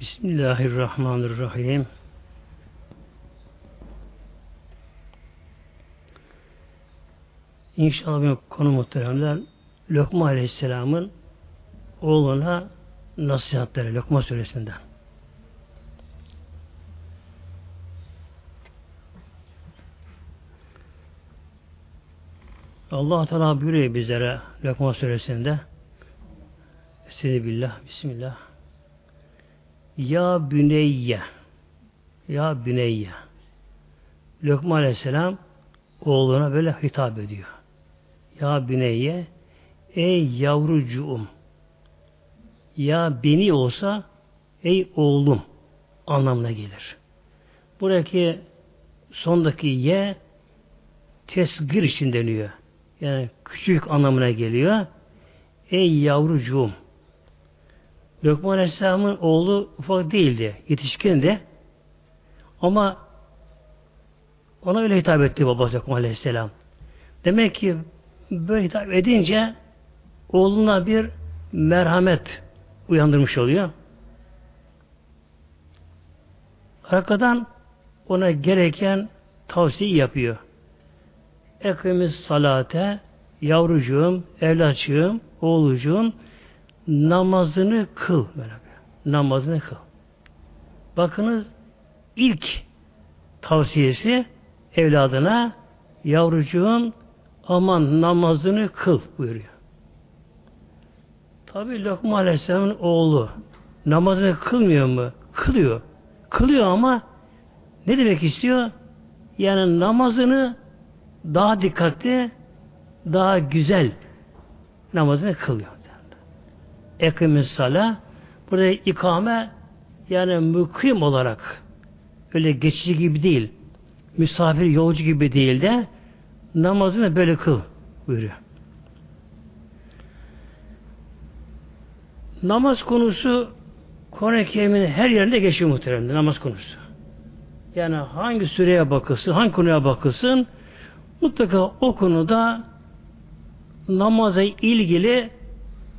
Bismillahirrahmanirrahim. İnşallah bir konu muhteremler Lokma Aleyhisselam'ın oğluna nasihatleri Lokma suresinden. Allah Teala buyuruyor bizlere Lokma suresinde Estaizu billah, bismillah. Ya büneyye Ya büneyye Lokma Aleyhisselam oğluna böyle hitap ediyor. Ya büneyye Ey yavrucuğum Ya beni olsa Ey oğlum anlamına gelir. Buradaki sondaki ye tesgir için deniyor. Yani küçük anlamına geliyor. Ey yavrucuğum Lokman Aleyhisselam'ın oğlu ufak değildi. Yetişkin de. Ama ona öyle hitap etti babası Lokman Aleyhisselam. Demek ki böyle hitap edince oğluna bir merhamet uyandırmış oluyor. Arkadan ona gereken tavsiye yapıyor. Ekimiz salate, yavrucuğum, evlatçığım, oğlucuğum, namazını kıl. Böyle. Namazını kıl. Bakınız ilk tavsiyesi evladına yavrucuğum aman namazını kıl buyuruyor. Tabi Lokman Aleyhisselam'ın oğlu namazını kılmıyor mu? Kılıyor. Kılıyor ama ne demek istiyor? Yani namazını daha dikkatli, daha güzel namazını kılıyor. Ekimiz sala burada ikame yani mukim olarak öyle geçici gibi değil misafir yolcu gibi değil de namazını böyle kıl buyuruyor. Namaz konusu Kur'an-ı her yerinde geçiyor muhteremde namaz konusu. Yani hangi süreye bakılsın, hangi konuya bakılsın mutlaka o konuda namaza ilgili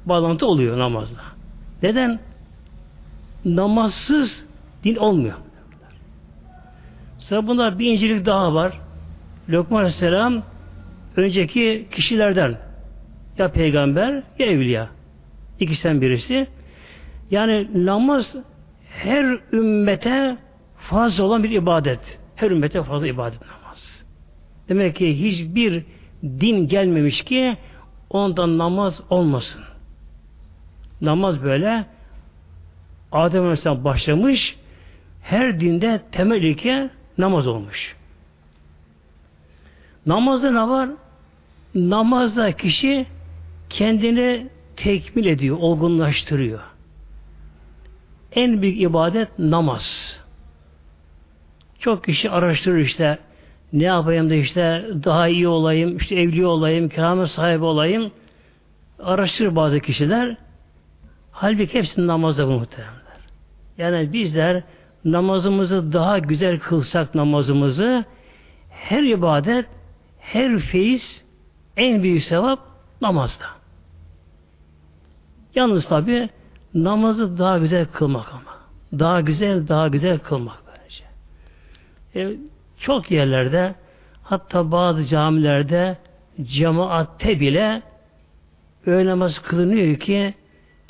bağlantı oluyor namazda. Neden? Namazsız din olmuyor. Sonra bunda bir incelik daha var. Lokman Aleyhisselam önceki kişilerden ya peygamber ya evliya. İkisinden birisi. Yani namaz her ümmete fazla olan bir ibadet. Her ümmete fazla ibadet namaz. Demek ki hiçbir din gelmemiş ki ondan namaz olmasın. Namaz böyle Adem Aleyhisselam başlamış her dinde temel ilke namaz olmuş. Namazda ne var? Namazda kişi kendini tekmil ediyor, olgunlaştırıyor. En büyük ibadet namaz. Çok kişi araştırır işte ne yapayım da işte daha iyi olayım, işte evli olayım, keramet sahibi olayım. Araştırır bazı kişiler. Halbuki hepsinin namazda bu muhteremler. Yani bizler namazımızı daha güzel kılsak namazımızı her ibadet, her feyiz en büyük sevap namazda. Yalnız tabi namazı daha güzel kılmak ama. Daha güzel, daha güzel kılmak böylece. E, çok yerlerde hatta bazı camilerde cemaatte bile öğle namaz kılınıyor ki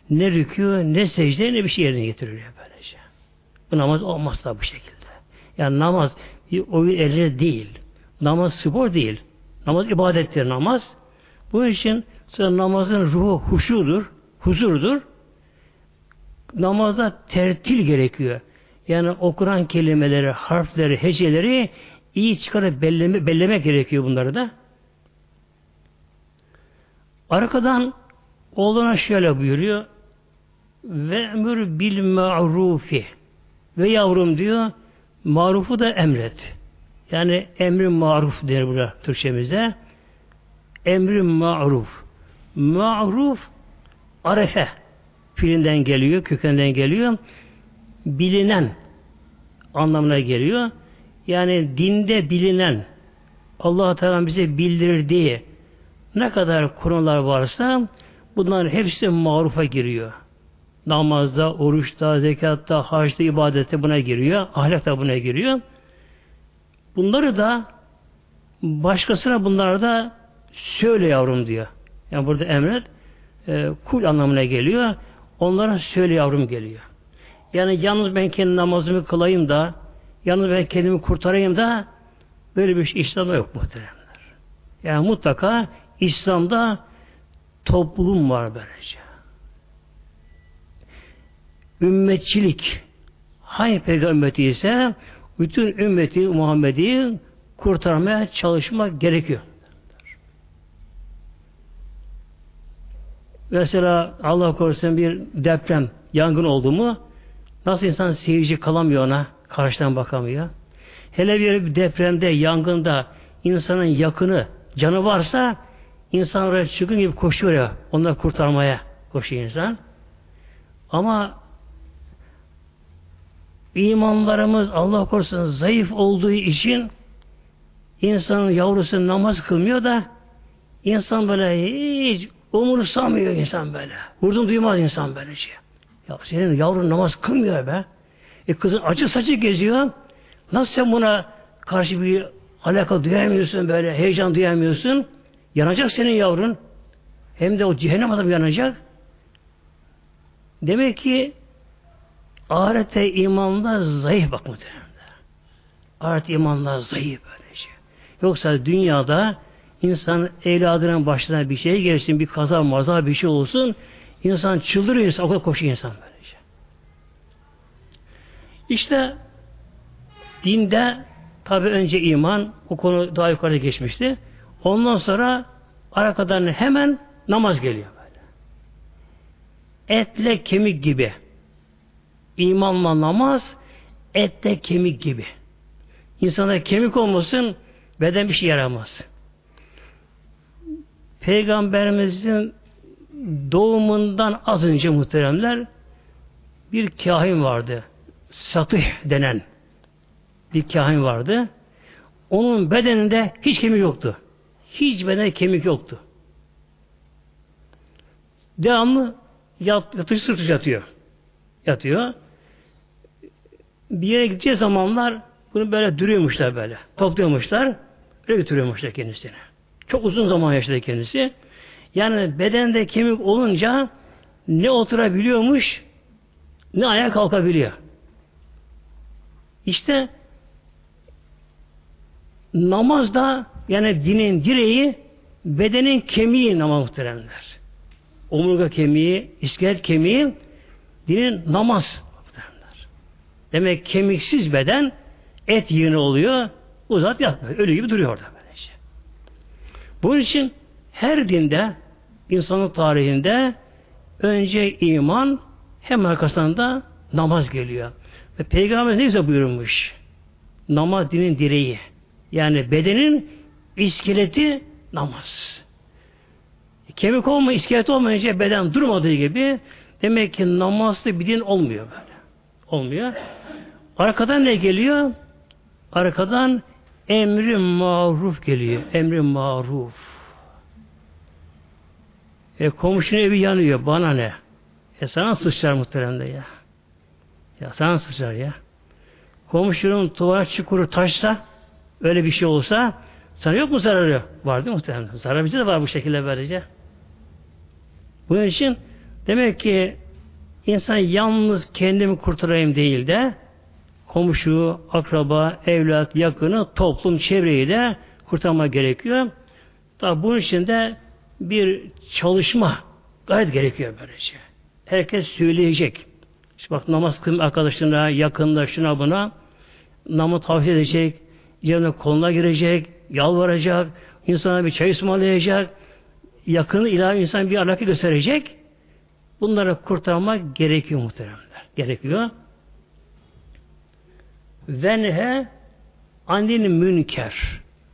ne rükû, ne secde, ne bir şey yerine getiriliyor böylece. Bu namaz olmaz da bu şekilde. Yani namaz oyun eline değil. Namaz spor değil. Namaz ibadettir namaz. Bu için sonra namazın ruhu huşudur, huzurdur. Namazda tertil gerekiyor. Yani okuran kelimeleri, harfleri, heceleri iyi çıkarıp belleme, belleme gerekiyor bunları da. Arkadan oğluna şöyle buyuruyor ve emür bil ma'rufi ve yavrum diyor marufu da emret. Yani emri maruf der burada Türkçemizde. Emri maruf. Maruf arefe filinden geliyor, kökenden geliyor. Bilinen anlamına geliyor. Yani dinde bilinen Allah Teala bize bildirdiği ne kadar konular varsa bunların hepsi marufa giriyor. Namazda, oruçta, zekatta, haçta, ibadette buna giriyor. Ahlak da buna giriyor. Bunları da başkasına bunlar da söyle yavrum diyor. Yani burada emret e, kul anlamına geliyor. Onlara söyle yavrum geliyor. Yani yalnız ben kendi namazımı kılayım da yalnız ben kendimi kurtarayım da böyle bir şey İslam'da yok muhteremler. Yani mutlaka İslam'da toplum var böylece. Ümmetçilik hangi peygamber ise bütün ümmeti Muhammed'i kurtarmaya çalışmak gerekiyor. Mesela Allah korusun bir deprem, yangın oldu mu nasıl insan seyirci kalamıyor ona, karşıdan bakamıyor. Hele bir depremde, yangında insanın yakını, canı varsa insan oraya çıkın gibi koşuyor ya, onları kurtarmaya koşuyor insan. Ama imanlarımız Allah korusun zayıf olduğu için insanın yavrusu namaz kılmıyor da insan böyle hiç umursamıyor insan böyle. Vurdum duymaz insan böylece. Ya senin yavrun namaz kılmıyor be. E kızın acı saçı geziyor. Nasıl sen buna karşı bir alaka duyamıyorsun böyle, heyecan duyamıyorsun? Yanacak senin yavrun. Hem de o cehennem adam yanacak. Demek ki ahirete imanla zayıf bak muhtemelen. Ahiret imanla zayıf böylece. Yoksa dünyada insan evladının başına bir şey gelsin, bir kaza maza bir şey olsun, insan çıldırıyor, insan, o kadar koşuyor insan böylece. İşte dinde tabi önce iman, o konu daha yukarıda geçmişti. Ondan sonra arkadan hemen namaz geliyor böyle. Etle kemik gibi. İmanla namaz, etle kemik gibi. İnsana kemik olmasın, beden bir şey yaramaz. Peygamberimizin doğumundan az önce muhteremler bir kahin vardı. Satih denen bir kahin vardı. Onun bedeninde hiç kemik yoktu. Hiç bedene kemik yoktu. Devamlı yat, yatış sırtı yatıyor. Yatıyor. Bir yere gideceği zamanlar bunu böyle duruyormuşlar böyle. Topluyormuşlar. Öyle götürüyormuşlar kendisini. Çok uzun zaman yaşadı kendisi. Yani bedende kemik olunca ne oturabiliyormuş ne ayağa kalkabiliyor. İşte namaz da yani dinin direği bedenin kemiği namaz muhteremler. Omurga kemiği, iskelet kemiği dinin namaz. Demek kemiksiz beden et yığını oluyor, uzat yatmıyor. Ölü gibi duruyor orada. Bunun için her dinde insanın tarihinde önce iman hem arkasından da namaz geliyor. Ve Peygamber ne güzel buyurmuş. Namaz dinin direği. Yani bedenin iskeleti namaz. Kemik olma, iskelet olmayınca beden durmadığı gibi demek ki namazlı bir din olmuyor böyle. Olmuyor. Arkadan ne geliyor? Arkadan Emri maruf geliyor. Emri maruf. E komşunun evi yanıyor. Bana ne? E sana sıçrar muhteremde ya. Ya sana sıçrar ya. Komşunun tuvalet çukuru taşsa öyle bir şey olsa sana yok mu zararı? Var değil mi muhteremde? Zarar bize de var bu şekilde böylece. Bunun için demek ki insan yalnız kendimi kurtarayım değil de komşu, akraba, evlat, yakını, toplum, çevreyi de kurtarma gerekiyor. Tabi bunun için de bir çalışma gayet gerekiyor böylece. Herkes söyleyecek. İşte bak namaz kılma arkadaşına, yakınına, şuna buna namı tavsiye edecek, yerine koluna girecek, yalvaracak, insana bir çay ısmarlayacak, yakını ilahi insan bir alaka gösterecek. Bunları kurtarmak gerekiyor muhteremler. Gerekiyor venhe anil münker.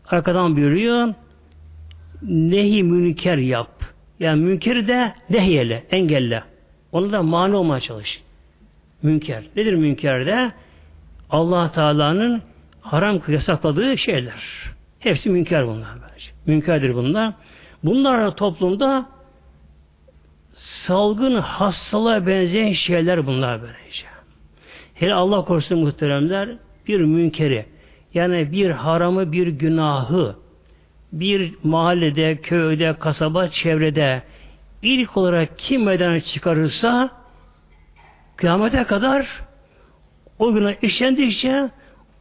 Arkadan buyuruyor nehi münker yap. Yani münkeri de nehyele, engelle. Onu da mani olmaya çalış. Münker. Nedir münker de? allah Teala'nın haram yasakladığı şeyler. Hepsi münker bunlar. Bence. Münkerdir bunlar. Bunlar toplumda salgın hastalığa benzeyen şeyler bunlar böylece. Hele Allah korusun muhteremler bir münkeri yani bir haramı bir günahı bir mahallede, köyde, kasaba, çevrede ilk olarak kim meydana çıkarırsa kıyamete kadar o günah işlendikçe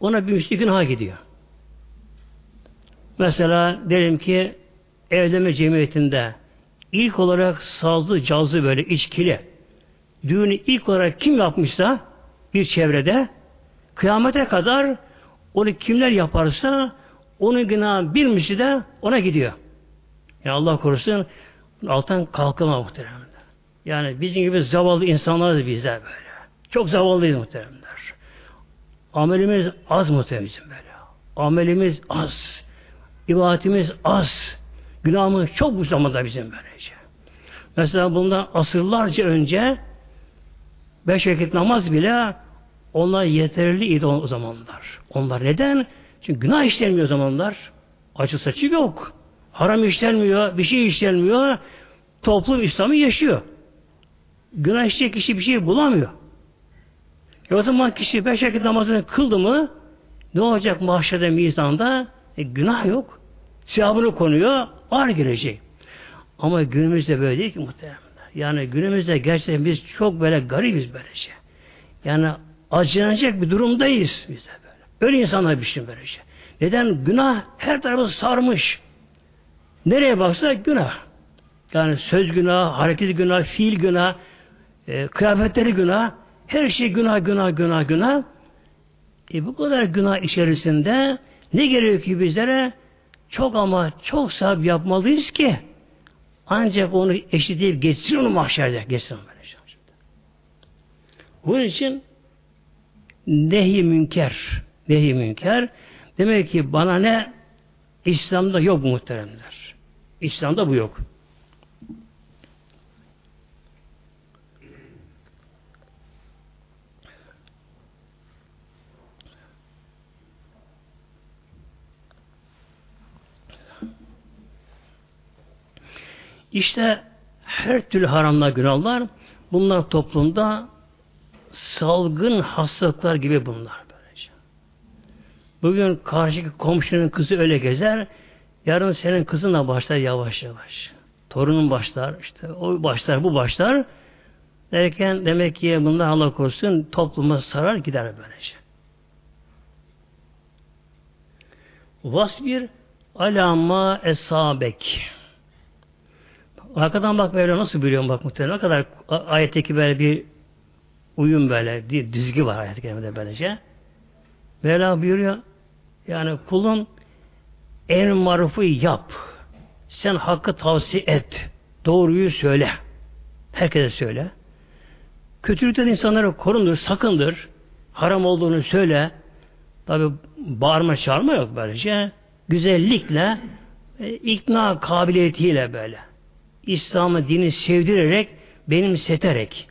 ona bir müslü günah gidiyor. Mesela diyelim ki evlenme cemiyetinde ilk olarak sazlı, cazlı böyle içkili düğünü ilk olarak kim yapmışsa bir çevrede kıyamete kadar onu kimler yaparsa onun günah bir misli de ona gidiyor. Yani Allah korusun alttan kalkama muhteremler. Yani bizim gibi zavallı insanlarız bizler böyle. Çok zavallıyız muhteremler. Amelimiz az muhterem böyle. Amelimiz az. ibadetimiz az. Günahımız çok bu zamanda bizim böylece. Mesela bundan asırlarca önce beş vakit namaz bile onlar yeterliydi o zamanlar. Onlar neden? Çünkü günah işlenmiyor o zamanlar. Acı saçı yok. Haram işlenmiyor, bir şey işlenmiyor. Toplum İslam'ı yaşıyor. Günah işleyecek kişi bir şey bulamıyor. E o zaman kişi beş vakit namazını kıldı mı ne olacak mahşerde mizanda? E, günah yok. Siyabını konuyor, ağır girecek. Ama günümüzde böyle değil ki muhtemelen. Yani günümüzde gerçekten biz çok böyle garibiz böylece. Yani acınacak bir durumdayız biz de böyle. Öyle insanlar bir şey böylece. Neden? Günah her tarafı sarmış. Nereye baksa günah. Yani söz günah, hareket günah, fiil günah, e, kıyafetleri günah, her şey günah, günah, günah, günah. E bu kadar günah içerisinde ne gerekiyor ki bizlere? Çok ama çok sahip yapmalıyız ki ancak onu eşitleyip geçsin onu mahşerde. Geçsin onu. Bunun için nehi münker nehi münker demek ki bana ne İslam'da yok muhteremler. İslam'da bu yok. İşte her türlü haramlar, günahlar bunlar toplumda salgın hastalıklar gibi bunlar böylece. Bugün karşıki komşunun kızı öyle gezer, yarın senin kızınla başlar yavaş yavaş. Torunun başlar, işte o başlar, bu başlar. Derken demek ki bundan Allah korusun topluma sarar gider böylece. Vasbir alama esabek. Arkadan bak böyle nasıl biliyorum bak muhtemelen. Ne kadar ayetteki böyle bir uyum böyle, bir düzgü var ayet-i kerimede böylece. Mevla buyuruyor, yani kulun en marufu yap. Sen hakkı tavsiye et. Doğruyu söyle. Herkese söyle. Kötülükten insanları korundur, sakındır. Haram olduğunu söyle. Tabi bağırma çağırma yok böylece. Güzellikle, e, ikna kabiliyetiyle böyle. İslam'ı dini sevdirerek, benimseterek.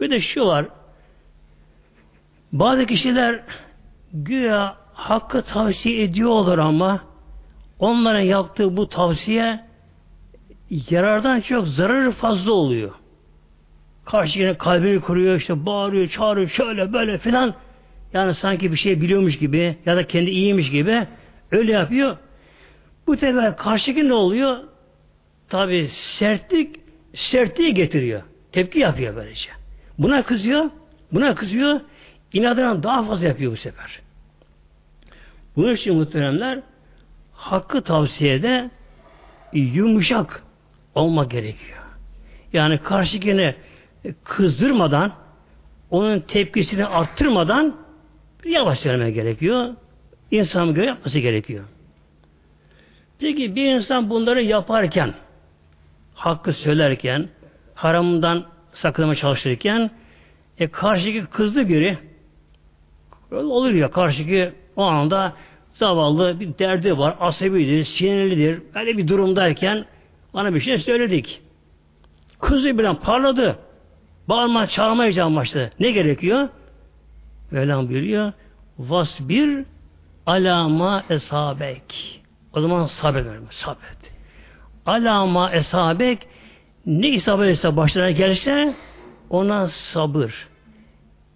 Bir de şu var. Bazı kişiler güya hakkı tavsiye ediyorlar ama onların yaptığı bu tavsiye yarardan çok zararı fazla oluyor. Karşıya kalbini kuruyor, işte bağırıyor, çağırıyor, şöyle böyle filan. Yani sanki bir şey biliyormuş gibi ya da kendi iyiymiş gibi öyle yapıyor. Bu sefer karşıki ne oluyor? Tabi sertlik sertliği getiriyor. Tepki yapıyor böylece. Buna kızıyor, buna kızıyor, inadına daha fazla yapıyor bu sefer. Bunun için muhteremler hakkı tavsiyede yumuşak olmak gerekiyor. Yani karşıkine kızdırmadan onun tepkisini arttırmadan yavaş söylemek gerekiyor. İnsan göre yapması gerekiyor. Peki bir insan bunları yaparken hakkı söylerken haramından sakınma çalışırken e, karşıki kızdı biri öyle olur ya karşıki o anda zavallı bir derdi var, asabidir, sinirlidir. Öyle bir durumdayken bana bir şey söyledik. Kızı birden parladı. Bağırma, çağırmayacağım başladı. Ne gerekiyor? Mevlam buyuruyor. Vasbir alama esabek. O zaman sabret. Sabret. Alama esabek Ne İsa Aleyhisselam başlarına gelirse ona sabır.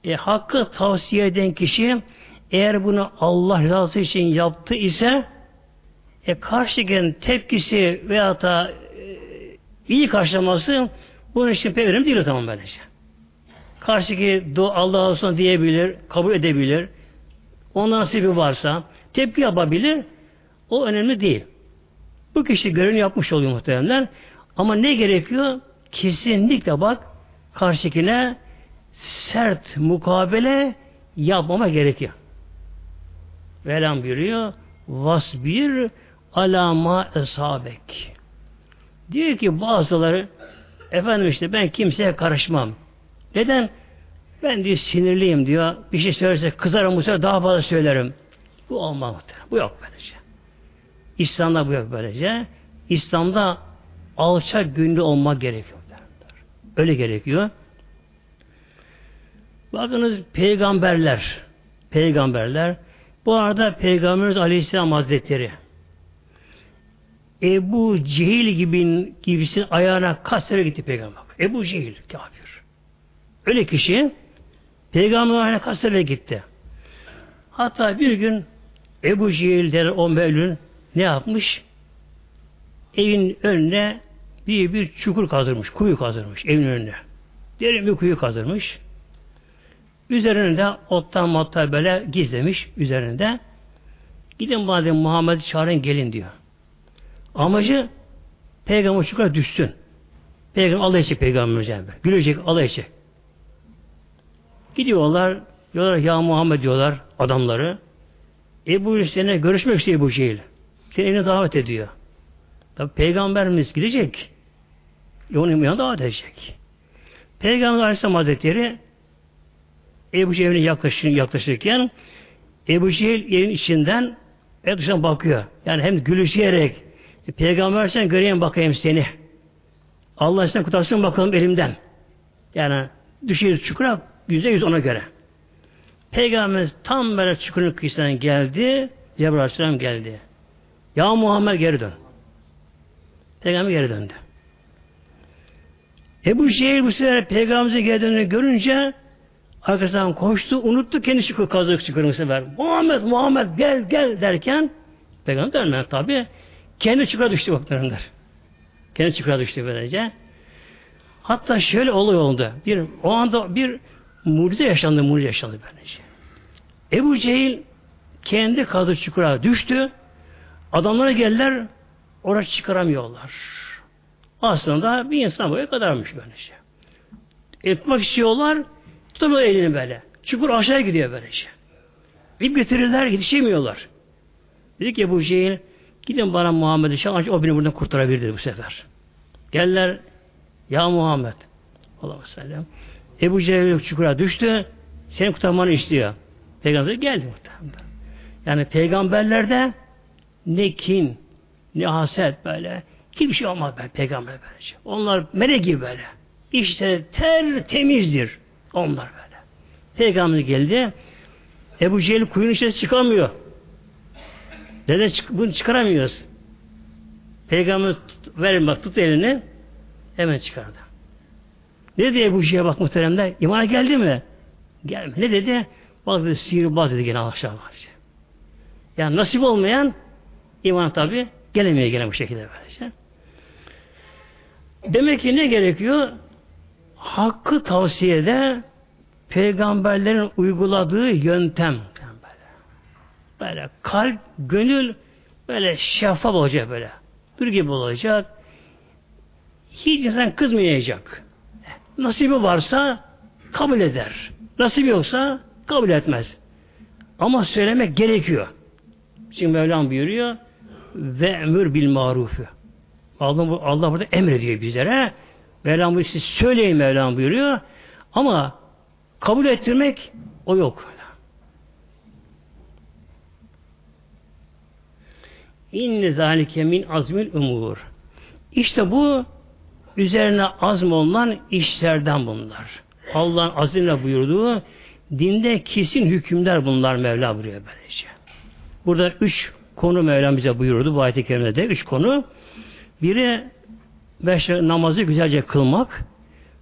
E, hakkı tavsiye eden kişi eğer bunu Allah rızası için yaptı ise e, karşı gelen tepkisi veya da e, iyi karşılaması bunun için pek önemli değil o zaman böylece. Karşıki Allah olsun diyebilir, kabul edebilir. O nasibi varsa tepki yapabilir. O önemli değil. Bu kişi görevini yapmış oluyor muhteremler. Ama ne gerekiyor? Kesinlikle bak karşıkine sert mukabele yapmama gerekiyor. Velam buyuruyor. Vasbir alama esabek. Diyor ki bazıları efendim işte ben kimseye karışmam. Neden? Ben diyor sinirliyim diyor. Bir şey söylerse kızarım bu sefer daha fazla söylerim. Bu olmaz Bu yok böylece. İslam'da bu yok böylece. İslam'da alçak gönüllü olmak gerekiyor. Öyle gerekiyor. Bakınız peygamberler peygamberler bu arada Peygamberimiz Aleyhisselam Hazretleri Ebu Cehil gibi gibisin ayağına kaç sene gitti peygamber. Ebu Cehil kafir. Öyle kişi peygamber ayağına kaç sene gitti. Hatta bir gün Ebu Cehil der o mevlün ne yapmış? Evin önüne bir bir çukur kazırmış, kuyu kazırmış evin önüne. Derin bir kuyu kazırmış. Üzerinde ottan matta böyle gizlemiş üzerinde. Gidin madem Muhammed'i çağırın gelin diyor. Amacı peygamber çukura düşsün. Peygamber Allah için peygamber Cenab-ı Gülecek Allah için. Gidiyorlar, diyorlar ya Muhammed diyorlar adamları. Ebu Hüseyin'e görüşmek istiyor bu Cehil. Seni evine davet ediyor. Tabi peygamberimiz gidecek. Onun yanına davet edecek. Peygamber Aleyhisselam Hazretleri Ebu Cehil'in yaklaşır, yaklaşırken Ebu Cehil yerin içinden ev dışına bakıyor. Yani hem gülüşerek e, Peygamber sen göreyim bakayım seni. Allah sen kurtarsın bakalım elimden. Yani düşeriz çukura yüzde yüz ona göre. Peygamberimiz tam böyle çukurun kıyısından geldi. Cebrail Aleyhisselam geldi. Ya Muhammed geri dön. Peygamber geri döndü. Ebu Cehil bu sefer Peygamberimizin geri döndüğünü görünce arkasından koştu, unuttu kendi çukur kazık çukurunu sefer. Muhammed, Muhammed gel gel derken Peygamber dönmedi tabi. Kendi çukura düştü baklarınlar. Kendi çukura düştü böylece. Hatta şöyle olay oldu. Bir, o anda bir mucize yaşandı, mucize yaşandı böylece. Ebu Cehil kendi kazı çukura düştü. Adamlara geldiler, orası çıkaramıyorlar. Aslında bir insan boyu kadarmış böylece. Etmek istiyorlar, tutamıyor elini böyle. Çukur aşağıya gidiyor böylece. İp getirirler, yetişemiyorlar. Dedi ki Ebu Cehil, gidin bana Muhammed'i çağırın, o beni buradan kurtarabilir dedi bu sefer. Geldiler, ya Muhammed, Allah'a sellem. Ebu Cehil çukura düştü, seni kurtarmanı istiyor. Peygamber geldi muhtemelen. Yani peygamberlerde ne kin, ne haset böyle. Hiçbir şey olmaz böyle peygamber böylece. Onlar melek gibi böyle. İşte ter temizdir. Onlar böyle. Peygamber geldi. Ebu Cehil kuyunun içine çıkamıyor. Neden bunu çıkaramıyoruz? Peygamber tut, verin bak tut elini. Hemen çıkardı. Ne diye Ebu Cehil'e bak muhteremler? İmana geldi mi? Gelme. Ne dedi? Bak dedi sihirbaz dedi gene aşağı var. Yani nasip olmayan iman tabi gelemiyor gene bu şekilde böylece. Demek ki ne gerekiyor? Hakkı tavsiyede peygamberlerin uyguladığı yöntem böyle, kalp, gönül böyle şeffaf olacak böyle. Dur gibi olacak. Hiç insan kızmayacak. Nasibi varsa kabul eder. Nasibi yoksa kabul etmez. Ama söylemek gerekiyor. Çünkü Mevlam buyuruyor ve emir bil marufu. Allah, Allah burada emrediyor bizlere. Mevlam buyuruyor, siz söyleyin Mevlam buyuruyor. Ama kabul ettirmek o yok. İnne zalike min azmil umur. İşte bu üzerine azm olunan işlerden bunlar. Allah'ın azimle buyurduğu dinde kesin hükümler bunlar Mevla buyuruyor böylece. Burada üç konu Mevlam bize buyurdu bu ayet-i kerimede. Üç konu. Biri beş namazı güzelce kılmak,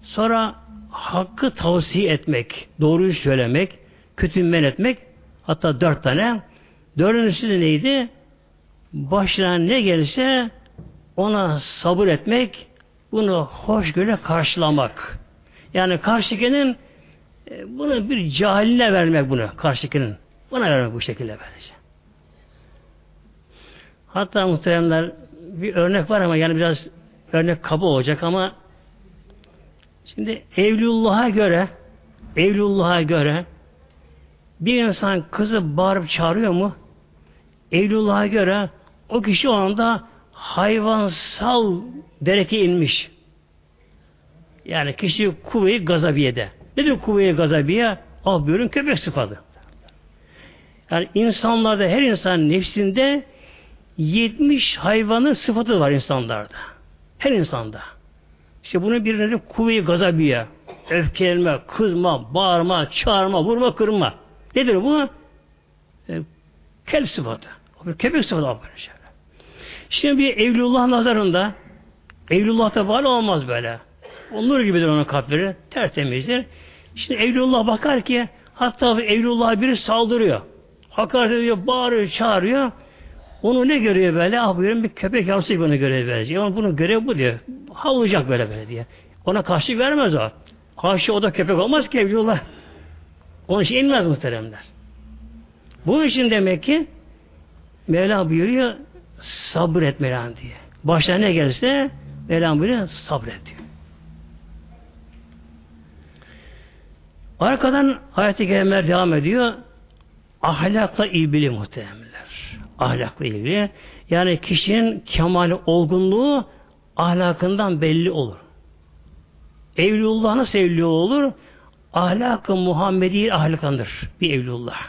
sonra hakkı tavsiye etmek, doğruyu söylemek, kötü men etmek, hatta dört tane. Dördüncüsü de neydi? Başına ne gelirse ona sabır etmek, bunu hoşgörüle karşılamak. Yani karşıkinin e, bunu bir cahiline vermek bunu karşıkinin. Buna vermek bu şekilde böylece. Hatta muhteremler bir örnek var ama yani biraz örnek kaba olacak ama şimdi Evlullah'a göre Evlullah'a göre bir insan kızı bağırıp çağırıyor mu? Evlullah'a göre o kişi o anda hayvansal dereke inmiş. Yani kişi kuvve-i gazabiyede. Nedir kuvve-i gazabiye? Ah buyurun köpek sıfadı. Yani insanlarda her insan nefsinde 70 hayvanın sıfatı var insanlarda. Her insanda. İşte bunun bir nedir? Kuvve-i gazabiye. Öfkelenme, kızma, bağırma, çağırma, vurma, kırma. Nedir bu? E, kelp sıfatı. Köpek sıfatı şeyler. Şimdi bir Evlullah nazarında Evlullah'ta var olmaz böyle. Onur gibidir onun kalpleri. Tertemizdir. Şimdi Evlullah bakar ki hatta Evlullah biri saldırıyor. Hakaret ediyor, bağırıyor, çağırıyor. Onu ne görüyor böyle? Ah buyurun bir köpek yavrusu onu görüyor böyle. Ama bunun görevi bu diyor. Havlayacak böyle böyle diye. Ona karşı vermez o. Karşı o da köpek olmaz ki Evlullah. Onun için inmez muhteremler. Bu için demek ki Mevla buyuruyor sabret Mevlam diye. Başına ne gelirse Mevlam buyuruyor sabret diyor. Arkadan ayet-i devam ediyor. Ahlakla ilgili muhteremler. Ahlakla ilgili. Yani kişinin kemal olgunluğu ahlakından belli olur. Evlullah nasıl evli olur? Ahlak-ı Muhammedi ahlakandır bir evlullah.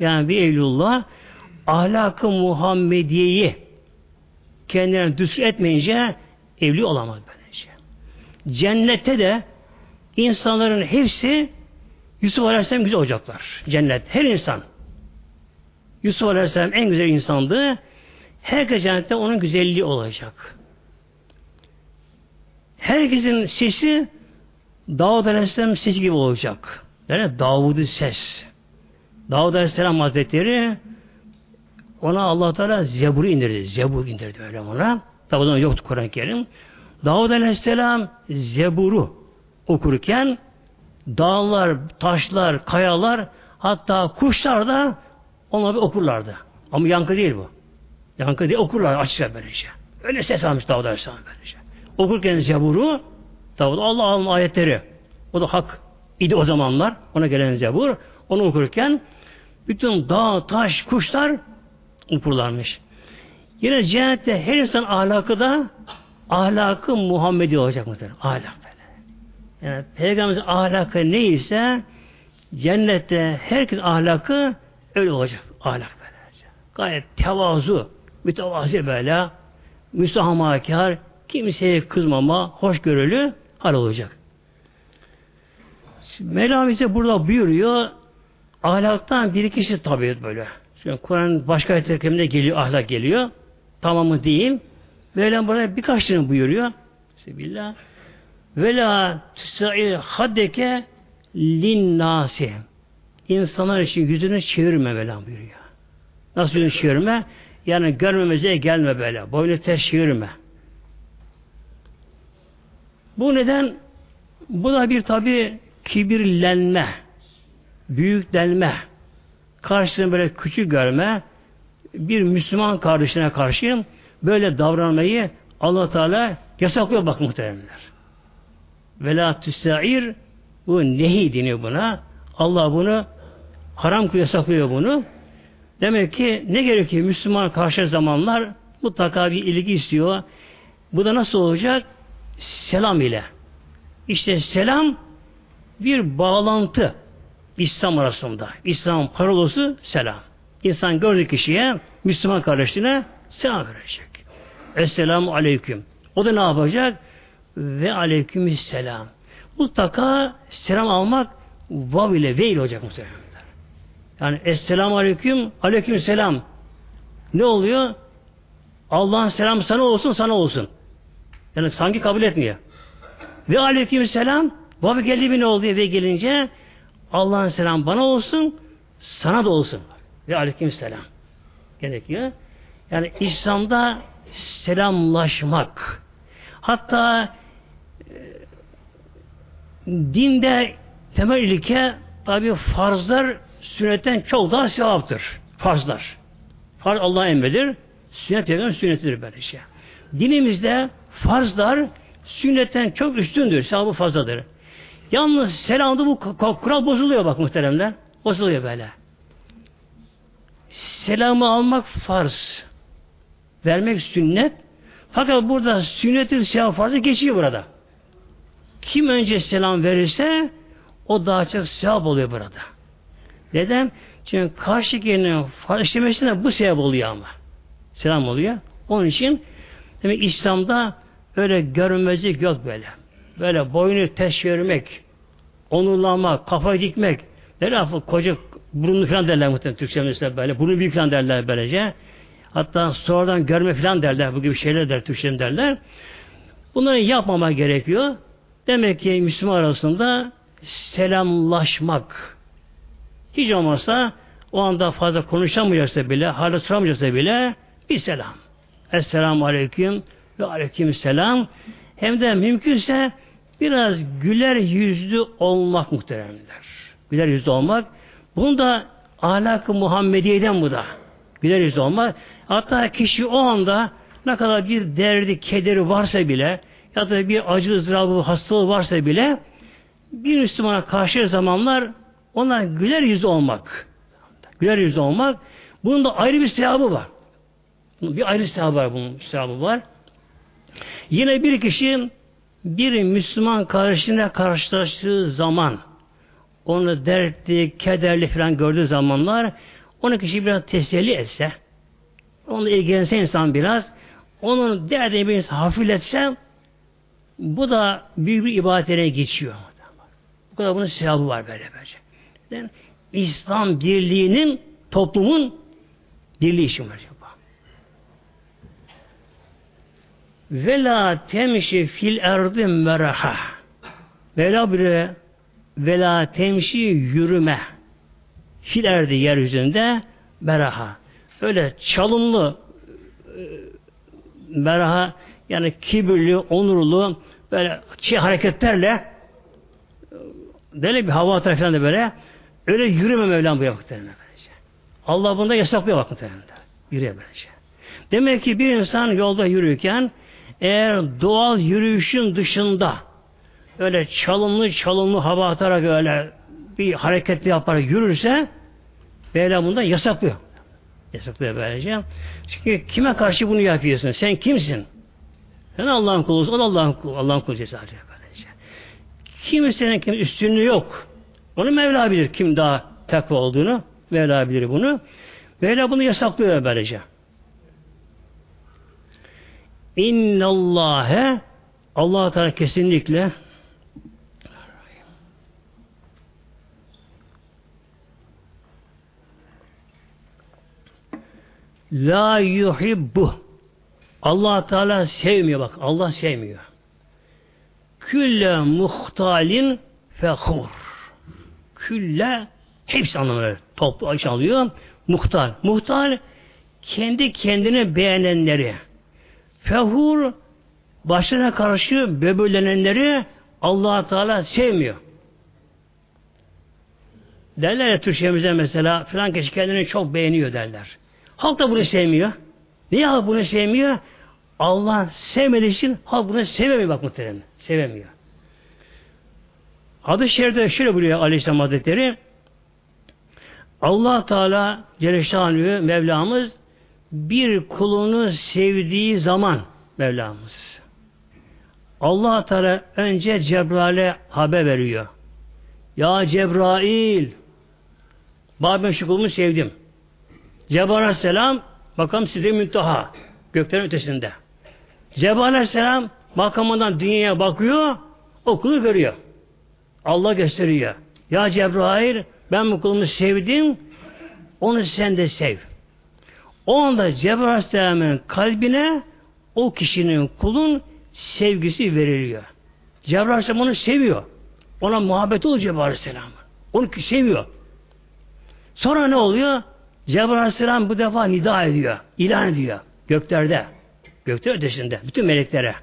Yani bir evlullah ahlak-ı Muhammediye'yi kendine düstur etmeyince evli olamaz böylece. Cennette de insanların hepsi Yusuf Aleyhisselam güzel olacaklar. Cennet. Her insan. Yusuf Aleyhisselam en güzel insandı. Herkes cennette onun güzelliği olacak. Herkesin sesi Davud Aleyhisselam sesi gibi olacak. Yani Davud'un ses. Davud Aleyhisselam Hazretleri ona Allah Teala Zebur'u indirdi. Zebur indirdi öyle ona. Tabi yoktu Kur'an-ı Kerim. Davud Aleyhisselam Zebur'u okurken dağlar, taşlar, kayalar hatta kuşlar da onları okurlardı. Ama yankı değil bu. Yankı değil okurlar açıkça böylece. Öyle ses almış Davud Aleyhisselam böylece. Okurken Zebur'u Davud Allah Allah'ın ayetleri o da hak idi o zamanlar ona gelen Zebur onu okurken bütün dağ, taş, kuşlar okurlarmış. Yine cennette her insan ahlakı da ahlakı Muhammedi olacak mıdır? Ahlak böyle. Yani Peygamberimizin ahlakı neyse cennette herkes ahlakı öyle olacak. Ahlak böyle. Gayet tevazu, mütevazi böyle, müsahamakar, kimseye kızmama, hoşgörülü hal olacak. Mevla bize burada buyuruyor ahlaktan bir kişi tabi böyle. Şimdi Kur'an başka ayetlerinde geliyor, ahlak geliyor. Tamamı değil. Mevlam burada birkaç tane buyuruyor. Bismillah. Ve la tüsa'il haddeke linnâsi. İnsanlar için yüzünü çevirme Mevlam buyuruyor. Nasıl yüzünü çevirme? Yani görmemeze gelme böyle. Boynu ters çevirme. Bu neden? Bu da bir tabi kibirlenme, büyüklenme, karşısını böyle küçük görme, bir Müslüman kardeşine karşı böyle davranmayı allah Teala yasaklıyor bak muhteremler. Vela tüsa'ir bu nehi deniyor buna. Allah bunu haram yasaklıyor bunu. Demek ki ne gerekiyor Müslüman karşı zamanlar mutlaka bir ilgi istiyor. Bu da nasıl olacak? Selam ile. İşte selam bir bağlantı İslam arasında. İslam parolası selam. İnsan gördüğü kişiye, Müslüman kardeşine selam verecek. Esselamu aleyküm. O da ne yapacak? Ve aleyküm selam. Mutlaka selam almak vav ile ve ile olacak muhtemelen. Yani Esselamu aleyküm, aleyküm selam. Ne oluyor? Allah'ın selamı sana olsun, sana olsun. Yani sanki kabul etmiyor. Ve aleyküm selam baba geldi mi ne oldu eve gelince Allah'ın selam bana olsun sana da olsun. Ve aleyküm selam. Gerekiyor. Yani İslam'da selamlaşmak. Hatta e, dinde temel ilke tabi farzlar sünnetten çok daha sevaptır. Farzlar. Farz Allah'a emredir. Sünnet peygamber sünnetidir böyle şey. Dinimizde farzlar sünnetten çok üstündür. Sevabı fazladır. Yalnız selamda bu kural bozuluyor bak muhteremler. Bozuluyor böyle. Selamı almak farz. Vermek sünnet. Fakat burada sünnetin sevap farzı geçiyor burada. Kim önce selam verirse o daha çok sevap oluyor burada. Neden? Çünkü karşı gelinin işlemesine bu sevap oluyor ama. Selam oluyor. Onun için demek İslam'da öyle görünmezlik yok böyle. Böyle boynu ters çevirmek, onurlamak, kafayı dikmek. Derler koca burunlu falan derler muhtemelen Türkçe mesela böyle. Burnu büyük falan derler böylece. Hatta sonradan görme falan derler. Bu gibi şeyler der Türkçe derler. Bunları yapmama gerekiyor. Demek ki Müslüman arasında selamlaşmak. Hiç olmazsa o anda fazla konuşamayacaksa bile, hala tutamayacaksa bile bir selam. Esselamu Aleyküm ve Aleyküm Selam. Hem de mümkünse biraz güler yüzlü olmak muhteremler. Güler yüzlü olmak. Bunu da ahlak-ı Muhammediye'den bu da. Güler yüzlü olmak. Hatta kişi o anda ne kadar bir derdi, kederi varsa bile ya da bir acı ızdırabı, hastalığı varsa bile bir Müslümana karşı zamanlar ona güler yüzlü olmak. Güler yüzlü olmak. Bunun da ayrı bir sevabı var. Bir ayrı sevabı var bunun sevabı var. Yine bir kişi bir Müslüman kardeşine karşılaştığı zaman onu dertli, kederli falan gördüğü zamanlar onu kişi biraz teselli etse onunla ilgilense insan biraz onun derdini bir hafifletse bu da büyük bir ibadetine geçiyor. Bu kadar bunun sevabı var böyle böylece. Yani İslam birliğinin toplumun birliği işi var. Ve la temşi fil erdi meraha. Vela bire ve la temşi yürüme. Fil erdi yeryüzünde meraha. Öyle çalımlı e, meraha yani kibirli, onurlu böyle şey hareketlerle böyle bir hava atar falan da böyle öyle yürüme Mevlam bu muhtemelen. Allah bunda yasaklıyor bak muhtemelen. Yürüyor böylece. Demek ki bir insan yolda yürürken eğer doğal yürüyüşün dışında öyle çalımlı çalımlı hava atarak öyle bir hareketli yaparak yürürse Mevlam bundan yasaklıyor. Yasaklıyor böylece. Çünkü kime karşı bunu yapıyorsun? Sen kimsin? Sen Allah'ın kulusun. O da Allah'ın kulu. Allah'ın kulu cesaret böylece. Kimsenin kim üstünlüğü yok. Onu Mevla bilir kim daha takva olduğunu. Mevla bilir bunu. Mevla bunu yasaklıyor böylece. İnnallâhe Allah Teala kesinlikle La yuhibbu Allah Teala sevmiyor bak. Allah sevmiyor. Külle muhtalin fehur. Külle hepsi anlamları toplu aç alıyor. Muhtal. Muhtal kendi kendine beğenenleri. Fehur başına karşı böbürlenenleri allah Teala sevmiyor. Derler ya Türkçemizde mesela filan kişi kendini çok beğeniyor derler. Halk da bunu sevmiyor. Niye halk bunu sevmiyor? Allah sevmediği için halk bunu sevemiyor bak muhtemelen. Sevemiyor. Adı şeride şöyle buyuruyor Aleyhisselam Hazretleri allah Teala Celle Mevlamız bir kulunu sevdiği zaman Mevlamız allah Teala önce Cebrail'e haber veriyor. Ya Cebrail bak ben şu kulumu sevdim. Cebrail Aleyhisselam bakalım size müntaha göklerin ötesinde. Cebrail Aleyhisselam makamından dünyaya bakıyor o kulu görüyor. Allah gösteriyor. Ya Cebrail ben bu kulumu sevdim onu sen de sev. O anda Cebrail kalbine o kişinin kulun sevgisi veriliyor. Cebrail Aleyhisselam onu seviyor. Ona muhabbet oluyor Cebrail Aleyhisselam. Onu seviyor. Sonra ne oluyor? Cebrail Aleyhisselam bu defa nida ediyor. ilan ediyor. Göklerde. Gökte ötesinde. Bütün meleklere.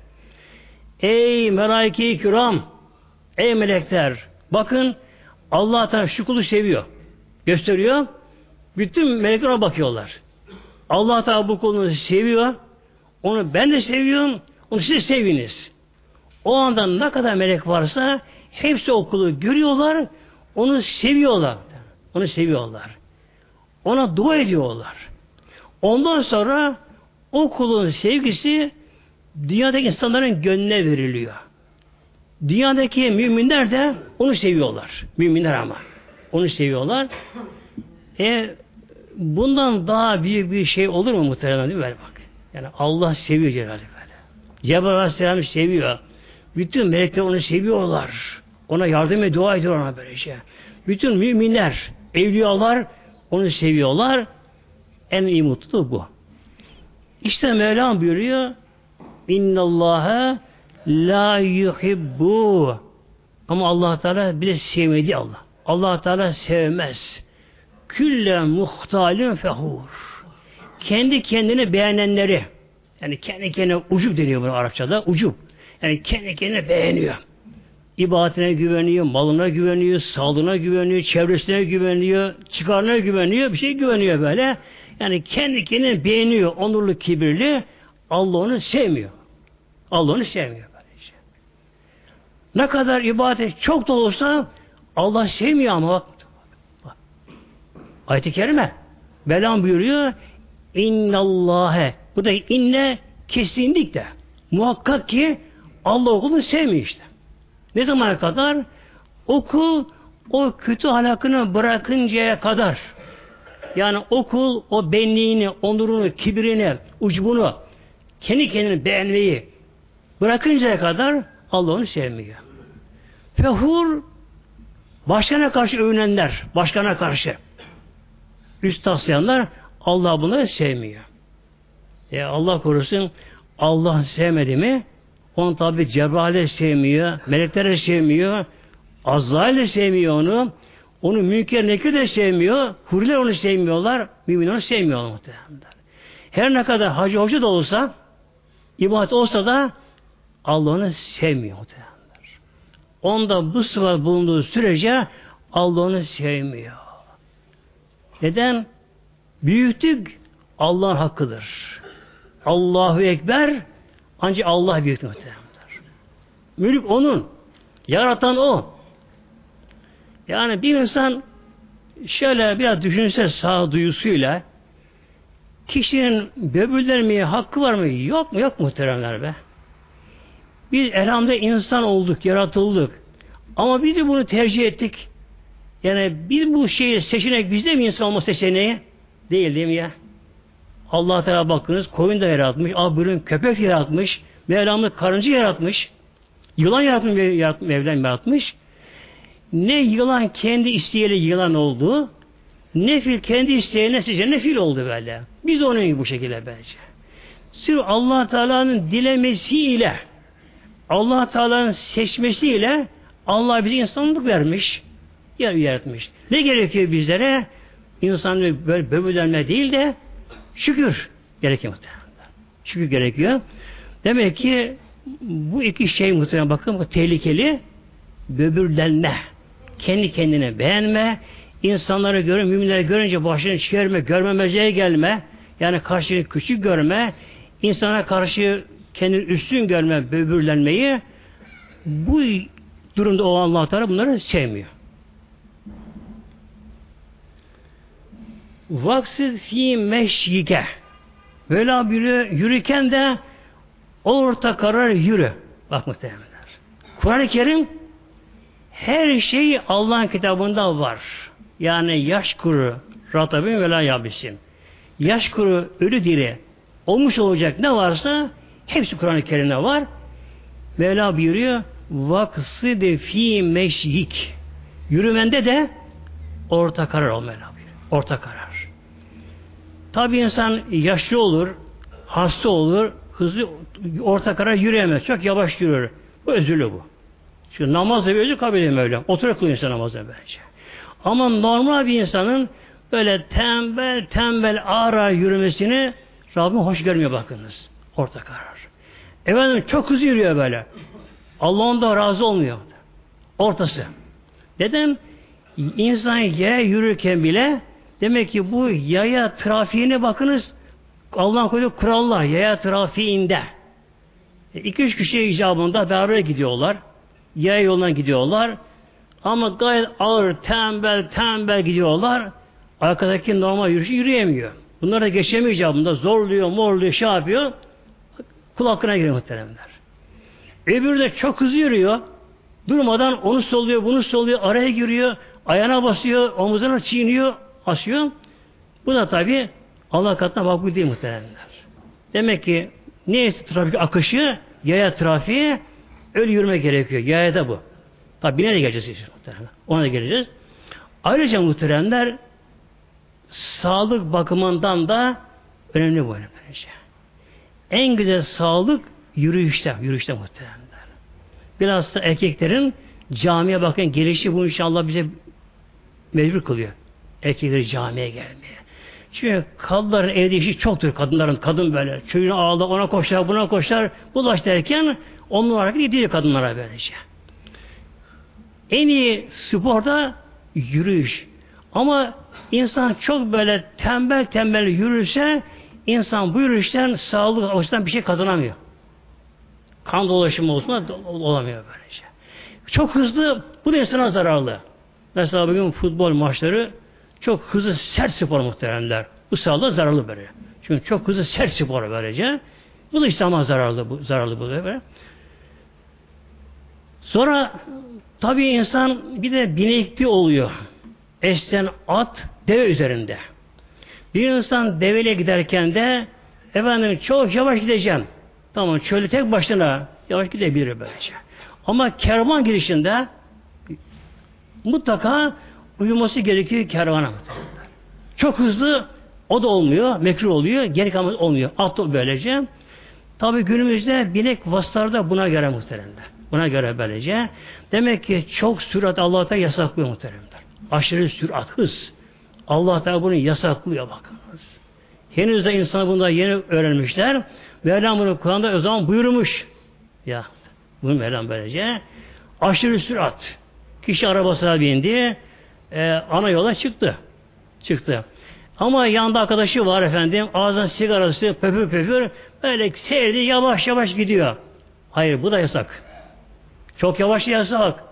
Ey melaike-i kiram! Ey melekler! Bakın Allah Teala şu kulu seviyor. Gösteriyor. Bütün melekler ona bakıyorlar. Allah Teala bu kulunu seviyor. Onu ben de seviyorum. Onu siz seviniz. O anda ne kadar melek varsa hepsi o kulu görüyorlar. Onu seviyorlar. Onu seviyorlar. Ona dua ediyorlar. Ondan sonra o kulun sevgisi dünyadaki insanların gönlüne veriliyor. Dünyadaki müminler de onu seviyorlar. Müminler ama. Onu seviyorlar. E bundan daha büyük bir şey olur mu muhtemelen değil mi? Bak. Yani Allah seviyor Cenab-ı böyle. Cebrail Aleyhisselam seviyor. Bütün melekler onu seviyorlar. Ona yardım ve dua ediyor ona böyle şey. Bütün müminler, evliyalar onu seviyorlar. En iyi mutlu bu. İşte Mevlam buyuruyor İnnallâhe la yuhibbu ama Allah Teala bile sevmedi Allah. Allah Teala sevmez. Külle muhtalin fehur. Kendi kendini beğenenleri yani kendi kendine ucup deniyor bunu Arapçada. Ucup. Yani kendi kendine beğeniyor. İbadetine güveniyor, malına güveniyor, sağlığına güveniyor, çevresine güveniyor, çıkarına güveniyor, bir şey güveniyor böyle. Yani kendi kendini beğeniyor, onurlu, kibirli. Allah onu sevmiyor. Allah onu sevmiyor. Ne kadar ibadet çok da olsa Allah sevmiyor ama bak. Ayet-i Kerime Belam buyuruyor İnnallâhe Bu da inne kesinlikle muhakkak ki Allah okulunu sevmiyor işte. Ne zamana kadar? Okul o kötü halakını bırakıncaya kadar yani okul o benliğini, onurunu, kibrini, ucbunu kendi kendini beğenmeyi bırakıncaya kadar Allah onu sevmiyor. Fehur başkana karşı övünenler, başkana karşı üst taslayanlar Allah bunları sevmiyor. E Allah korusun Allah sevmedi mi onu tabi Cebrail sevmiyor, melekler de sevmiyor, Azrail de sevmiyor onu, onu münker nekir de sevmiyor, huriler onu sevmiyorlar, mümin onu sevmiyorlar muhtemelen. Her ne kadar hacı hoca da olsa, ibadet olsa da Allah onu sevmiyor muhtemelen. Onda bu sıfat bulunduğu sürece Allah onu sevmiyor. Neden? Büyüklük Allah'ın hakkıdır. Allahu Ekber ancak Allah büyük muhtemelendir. Mülk onun. Yaratan o. Yani bir insan şöyle biraz düşünse sağ duyusuyla kişinin böbürlenmeye hakkı var mı? Yok mu? Yok muhteremler be. Biz elhamdülillah insan olduk, yaratıldık. Ama biz de bunu tercih ettik. Yani biz bu şeyi seçenek bizde mi insan olma seçeneği? Değil değil mi ya? Allah Teala bakınız koyun da yaratmış, ah buyurun köpek yaratmış, Mevlamız karıncı yaratmış, yılan yaratmış, Mevlam yaratmış. Ne yılan kendi isteğiyle yılan oldu, ne fil kendi isteğine seçen ne fil oldu böyle. Biz onun gibi bu şekilde bence. Sırf Allah Teala'nın dilemesiyle, Allah Teala'nın seçmesiyle Allah bize insanlık vermiş, yaratmış. Ne gerekiyor bizlere? İnsan böyle böbürlenme değil de Şükür gerekiyor muhtemelen. Şükür gerekiyor. Demek ki bu iki şey muhtemelen bakın tehlikeli böbürlenme. Kendi kendine beğenme, insanları görün, müminleri görünce başını çıkarma, görmemezliğe gelme, yani karşını küçük görme, insana karşı kendini üstün görme, böbürlenmeyi bu durumda o Allah Teala bunları sevmiyor. Vaksit fi meşyike. Böyle bir yürürken de orta karar yürü. Bak muhtemelenler. Kur'an-ı Kerim her şey Allah'ın kitabında var. Yani yaş kuru, ratabin ve la yabisin. Yaş kuru, ölü diri, olmuş olacak ne varsa hepsi Kur'an-ı Kerim'de var. Mevla buyuruyor vaksıde fi meşyik. Yürümende de orta karar ol Mevla buyuruyor. Orta karar. Tabi insan yaşlı olur, hasta olur, hızlı orta karar yürüyemez. Çok yavaş yürür. Bu özürlü bu. Çünkü namaz bir özür kabul edemiyor öyle. Oturup kılıyor insan namazı bence. Ama normal bir insanın böyle tembel tembel ağır yürümesini Rabbim hoş görmüyor bakınız. Orta karar. Efendim çok hızlı yürüyor böyle. Allah da razı olmuyor. Ortası. Neden? İnsan yaya yürürken bile demek ki bu yaya trafiğine bakınız Allah'ın koyduğu kurallar yaya trafiğinde. E, iki üç kişi icabında beraber gidiyorlar. Yaya yolundan gidiyorlar. Ama gayet ağır, tembel, tembel gidiyorlar. Arkadaki normal yürüyüşü yürüyemiyor. Bunlar da geçemiyor icabında. Zorluyor, morluyor, şey yapıyor. Kulakına giriyor muhteremler. Öbürü de çok hızlı yürüyor. Durmadan onu solluyor, bunu solluyor, araya giriyor, ayağına basıyor, omuzuna çiğniyor, asıyor. Bu da tabi Allah katına makbul değil muhteremler. Demek ki neyse trafik akışı, yaya trafiği öyle yürüme gerekiyor. Yaya da bu. Tabi bine de geleceğiz. Muhteremler. Ona da geleceğiz. Ayrıca muhteremler sağlık bakımından da önemli bu böylece. En güzel sağlık yürüyüşte, yürüyüşte muhteremler. Biraz da erkeklerin camiye bakın gelişi bu inşallah bize mecbur kılıyor. Erkekleri camiye gelmeye. Çünkü kadınların evde işi çoktur kadınların. Kadın böyle çocuğunu ağla ona koşar buna koşar bulaş derken onlar hareket ediyor kadınlara böylece. En iyi sporda yürüyüş. Ama insan çok böyle tembel tembel yürürse insan bu yürüyüşten sağlık açısından bir şey kazanamıyor. Kan dolaşımı olsun olamıyor böylece. Çok hızlı bu da insana zararlı. Mesela bugün futbol maçları çok hızlı sert spor muhteremler. Bu sağlığa zararlı böyle. Çünkü çok hızlı sert spor böylece. Bu da İslam'a zararlı bu zararlı bu böyle. Sonra tabii insan bir de binekli oluyor. Eşten at deve üzerinde. Bir insan deveyle giderken de efendim çok yavaş gideceğim. Tamam çölü tek başına yavaş gidebilir böylece. Ama kervan girişinde mutlaka uyuması gerekiyor kervana. Çok hızlı o da olmuyor, mekruh oluyor, geri kalması olmuyor. At böylece. Tabi günümüzde binek vasıtalarda buna göre muhteremler. Buna göre böylece. Demek ki çok sürat Allah'ta yasaklıyor muhteremler. Aşırı sürat, hız. Allah da bunu yasaklıyor bakınız. Henüz de insanı bunda yeni öğrenmişler. Mevlam bunu Kur'an'da o zaman buyurmuş. Ya bunu Mevlam böylece. Aşırı sürat. Kişi arabasına bindi. E, ana yola çıktı. Çıktı. Ama yanında arkadaşı var efendim. Ağzından sigarası pöpür pöpür. Böyle seyirdi yavaş yavaş gidiyor. Hayır bu da yasak. Çok yavaş yasak.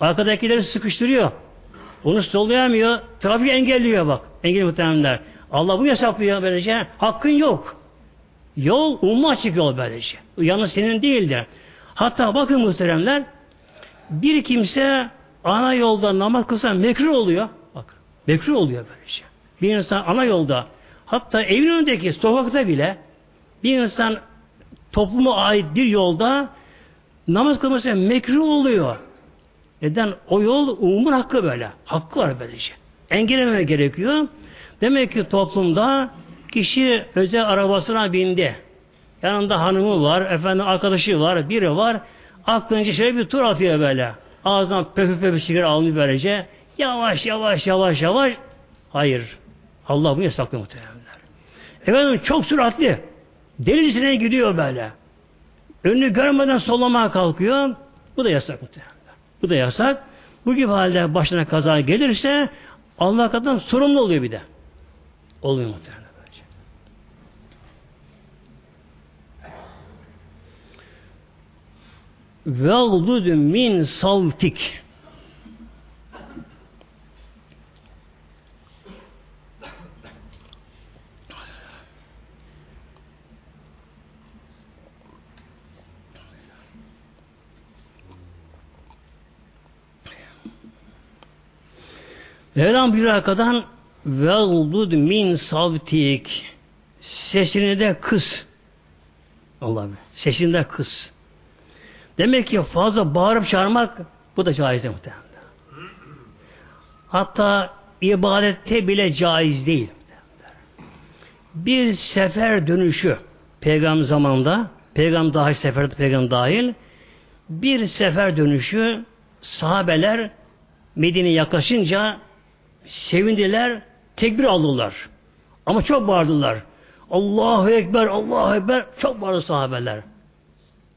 Arkadakileri sıkıştırıyor. Onu sollayamıyor. Trafik engelliyor bak. Engelli muhtemelenler. Allah bu yasaklıyor böylece. Hakkın yok. Yol umma açık yol böylece. Yalnız senin değildir. Hatta bakın muhteremler bir kimse ana yolda namaz kılsa mekruh oluyor. Bak mekruh oluyor böylece. Bir insan ana yolda hatta evin önündeki sokakta bile bir insan topluma ait bir yolda namaz kılması mekruh oluyor. Neden? O yol umumun hakkı böyle. Hakkı var böylece. Engellememe gerekiyor. Demek ki toplumda kişi özel arabasına bindi. Yanında hanımı var, efendim arkadaşı var, biri var. Aklınca şöyle bir tur atıyor böyle. Ağzından pöpü pöpü sigara almıyor böylece. Yavaş yavaş yavaş yavaş. Hayır. Allah bunu yasaklıyor muhtemelenler. Efendim çok süratli. Delicesine gidiyor böyle. Önünü görmeden sollamaya kalkıyor. Bu da yasak muhtemelenler. Bu da yasak. Bu gibi halde başına kaza gelirse Allah katından sorumlu oluyor bir de. Olmuyor muhtemelen. Veldud min savtik. Mevlam bir arkadan Veldud min savtik sesini de kıs. Allah sesini de kıs. Demek ki fazla bağırıp çağırmak bu da caiz muhtemelen. Hatta ibadette bile caiz değil. Bir sefer dönüşü peygamber zamanında peygamber dahil seferde peygamber dahil bir sefer dönüşü sahabeler Medine yaklaşınca sevindiler, tekbir aldılar. Ama çok bağırdılar. Allahu Ekber, Allahu Ekber. Çok bağırdı sahabeler.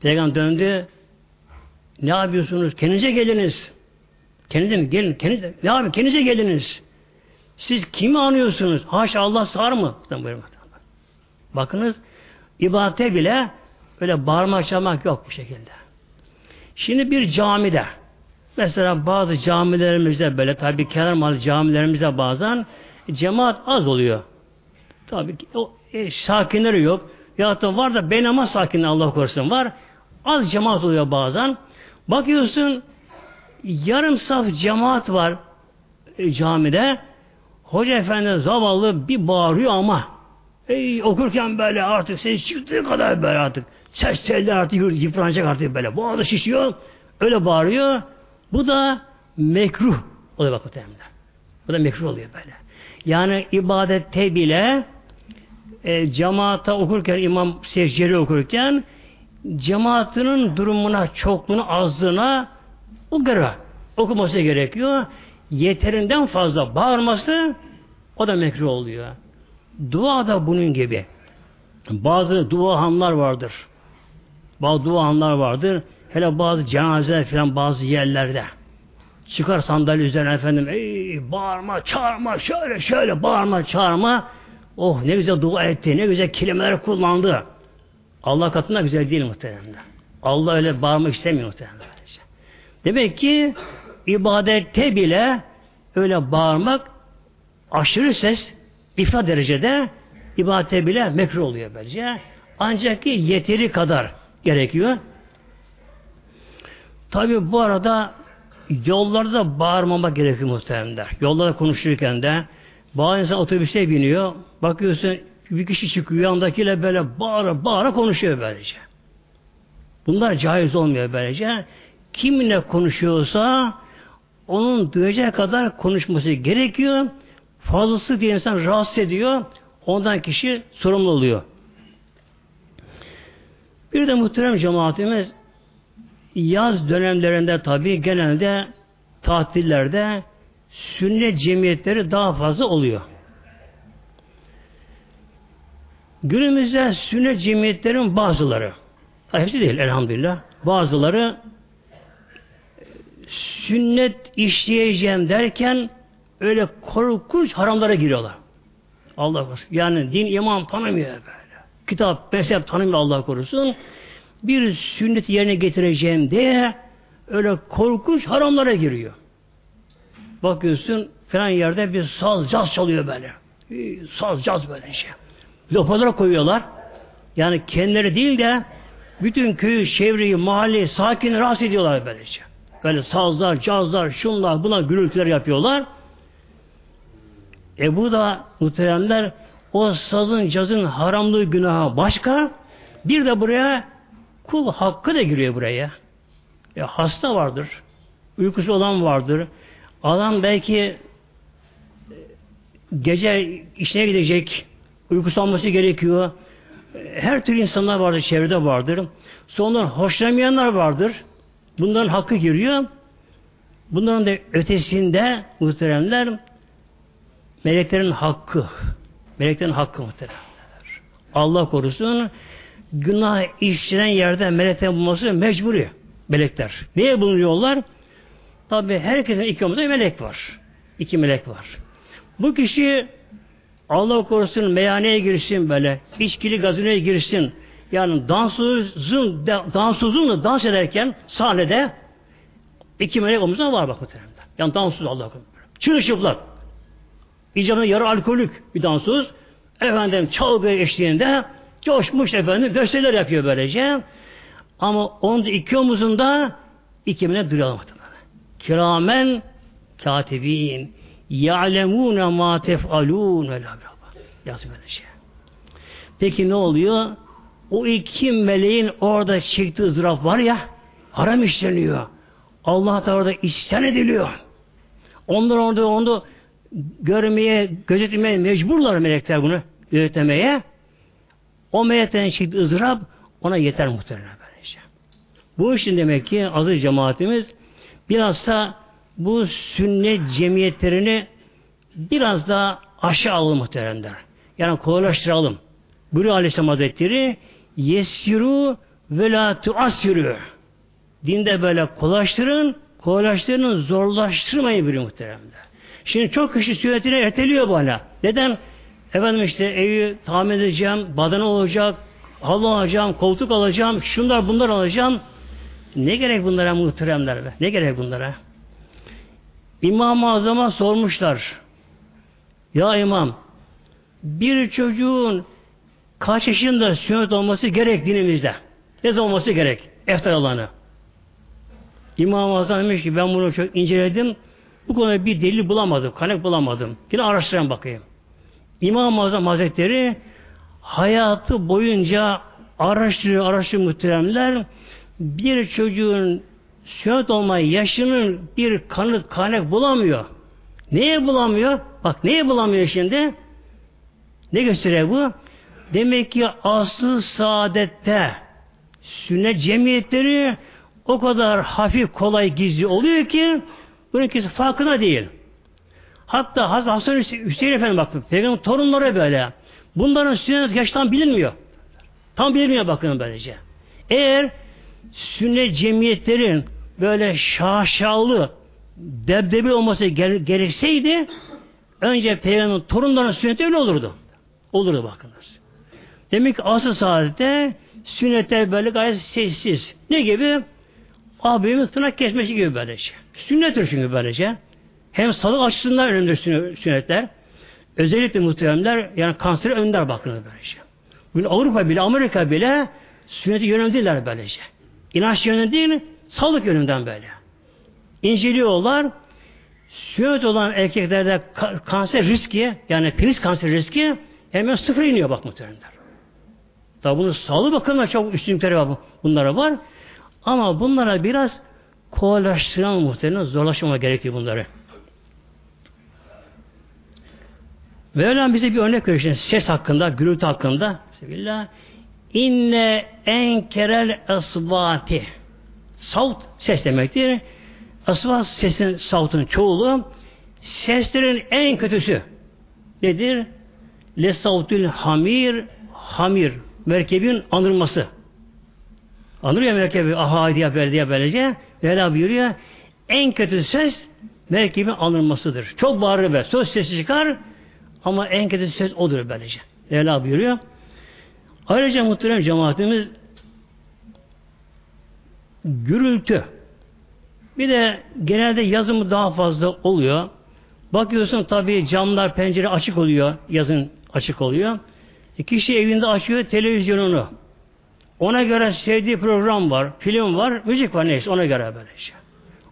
Peygamber döndü. Ne yapıyorsunuz? Kendinize geliniz. Kendinize mi? Gelin. Kendinize. Ne yapın? Kendinize geliniz. Siz kimi anıyorsunuz? Haşa Allah sağır mı? Bakınız ibadete bile öyle bağırmak çağırmak yok bu şekilde. Şimdi bir camide mesela bazı camilerimizde böyle tabi kenar malı camilerimizde bazen cemaat az oluyor. Tabi o e, sakinleri yok. Ya da var da ben ama sakin Allah korusun var. Az cemaat oluyor bazen. Bakıyorsun yarım saf cemaat var e, camide. Hoca efendi zavallı bir bağırıyor ama ey, okurken böyle artık ses çıktığı kadar böyle artık ses telli artık yıpranacak artık böyle. Boğazı şişiyor. Öyle bağırıyor. Bu da mekruh oluyor bak muhtemelen. Bu da mekruh oluyor böyle. Yani ibadette bile e, cemaata okurken imam secdeli okurken cemaatinin durumuna, çokluğuna, azlığına o göre okuması gerekiyor. Yeterinden fazla bağırması o da mekruh oluyor. Dua da bunun gibi. Bazı duahanlar vardır. Bazı duahanlar vardır. Hele bazı cenazeler falan bazı yerlerde. Çıkar sandalye üzerine efendim ey bağırma çağırma şöyle şöyle bağırma çağırma oh ne güzel dua etti ne güzel kelimeler kullandı. Allah katında güzel değil muhtemelen. Allah öyle bağırmak istemiyor muhtemelen. Demek ki ibadette bile öyle bağırmak aşırı ses ifrat derecede ibadete bile mekruh oluyor bence. Ancak ki yeteri kadar gerekiyor. Tabi bu arada yollarda bağırmamak gerekiyor muhtemelen. Yollarda konuşurken de bazı insan otobüse biniyor. Bakıyorsun bir kişi çıkıyor yandakiyle böyle bağıra bağıra konuşuyor böylece. Bunlar caiz olmuyor böylece. Kiminle konuşuyorsa onun duyacağı kadar konuşması gerekiyor. Fazlası diye insan rahatsız ediyor. Ondan kişi sorumlu oluyor. Bir de muhterem cemaatimiz yaz dönemlerinde tabi genelde tatillerde sünnet cemiyetleri daha fazla oluyor. Günümüzde sünnet cemiyetlerin bazıları, hepsi değil elhamdülillah, bazıları sünnet işleyeceğim derken öyle korkunç haramlara giriyorlar. Allah korusun. Yani din imam tanımıyor böyle. Kitap, mezhep tanımıyor Allah korusun. Bir sünnet yerine getireceğim diye öyle korkunç haramlara giriyor. Bakıyorsun falan yerde bir saz, caz çalıyor böyle. Saz, caz böyle şey. Lopalara koyuyorlar. Yani kendileri değil de bütün köyü, çevreyi, mahalleyi, sakin rahatsız ediyorlar böylece. Böyle sazlar, cazlar, şunlar, buna gürültüler yapıyorlar. E bu da muhteremler o sazın, cazın haramlığı günahı başka. Bir de buraya kul hakkı da giriyor buraya. E hasta vardır. Uykusu olan vardır. Adam belki e, gece işine gidecek. Uykusu alması gerekiyor. E, her türlü insanlar vardır, çevrede vardır. Sonra hoşlanmayanlar vardır. Bunların hakkı giriyor. Bunların da ötesinde muhteremler meleklerin hakkı. Meleklerin hakkı muhteremler. Allah korusun günah işlenen yerde meleklerin bulması mecburi. Melekler. Niye bulunuyorlar? Tabi herkesin iki omuzda melek var. İki melek var. Bu kişi Allah korusun meyhaneye girsin böyle, içkili gazineye girsin, yani dansözün, dansözünle dans ederken sahnede iki melek omuzda var bak muhtemelen. Yani dansöz Allah korusun. Çırışıplak. İcabında yarı alkolik bir dansöz. Efendim çalgı eşliğinde coşmuş efendim gösteriler yapıyor böylece. Ama onun iki omuzunda iki melek duruyor. Kiramen katibin ya'lemune ma tef'alun ve Yazıyor böyle şey. Peki ne oluyor? O iki meleğin orada çektiği ızdırap var ya, haram işleniyor. Allah da orada isyan ediliyor. Onlar orada onu görmeye, gözetmeye mecburlar melekler bunu gözetmeye. O meyetten çıktı ızdırap ona yeter muhtemelen böylece. Bu için demek ki aziz cemaatimiz biraz da bu sünnet cemiyetlerini biraz daha aşağı alalım muhteremler. Yani kolaylaştıralım. Buyuruyor Aleyhisselam Hazretleri yesiru ve la tuasiru. Dinde böyle kolaylaştırın, kolaylaştırın, zorlaştırmayın buyuruyor muhteremler. Şimdi çok kişi sünnetine erteliyor bana. Neden? Efendim işte evi tamir edeceğim, badana olacak, halı alacağım, koltuk alacağım, şunlar bunlar alacağım. Ne gerek bunlara muhteremler be? Ne gerek bunlara? İmam-ı Azam'a sormuşlar. Ya imam, bir çocuğun kaç yaşında sünnet olması gerek dinimizde? Ne olması gerek? Eftar alanı. İmam-ı Azam demiş ki ben bunu çok inceledim. Bu konuda bir delil bulamadım, kaynak bulamadım. Yine araştıran bakayım. İmam-ı Azam Hazretleri hayatı boyunca araştırıyor, araştırıyor muhteremler. Bir çocuğun sünnet olma yaşının bir kanıt, kaynak bulamıyor. Neye bulamıyor? Bak neye bulamıyor şimdi? Ne gösteriyor bu? Demek ki asıl saadette sünnet cemiyetleri o kadar hafif, kolay, gizli oluyor ki bunun kimse farkına değil. Hatta Hazreti Hasan Hüseyin Efendi bakın. Peygamber torunları böyle. Bunların sünnet yaştan bilinmiyor. Tam bilinmiyor bakın böylece. Eğer sünnet cemiyetlerin böyle şaşalı, debdebi olması gerekseydi önce peygamberin torunlarının sünneti öyle olurdu. Olurdu bakınız. Demek ki asıl saadette sünnetler böyle gayet sessiz. Ne gibi? Abimiz tırnak kesmesi gibi böylece. Sünnettir çünkü böylece. Hem sağlık açısından önemli sünnetler. Özellikle muhteremler yani kanseri önder bakın böylece. Bugün Avrupa bile Amerika bile sünneti yöneldiler böylece. İnanç yönü değil, sağlık yönünden böyle. İnceliyorlar. Sünnet olan erkeklerde kanser riski yani penis kanser riski hemen sıfır iniyor bak muhteremler. Tabi bunun sağlık bakımından çok üstünlükleri var bunlara var. Ama bunlara biraz kolaylaştıran muhtemelen zorlaşmama gerekiyor bunları. Mevlam bize bir örnek veriyor. Ses hakkında, gürültü hakkında. Bismillah. İnne enkerel esvati. Saut ses demektir. Esvat sesin sautun çoğulu. Seslerin en kötüsü nedir? Le sautül hamir hamir merkebin anırması. Anırıyor merkebi aha diye böyle diye böylece. Mevla buyuruyor. En kötü ses merkebin anırmasıdır. Çok bağırır be. Söz sesi çıkar ama en kötü söz odur böylece. Mevla buyuruyor. Ayrıca muhterem cemaatimiz gürültü. Bir de genelde yazımı daha fazla oluyor. Bakıyorsun tabii camlar, pencere açık oluyor. Yazın açık oluyor. E kişi evinde açıyor televizyonunu. Ona göre sevdiği program var, film var, müzik var neyse ona göre böyle şey.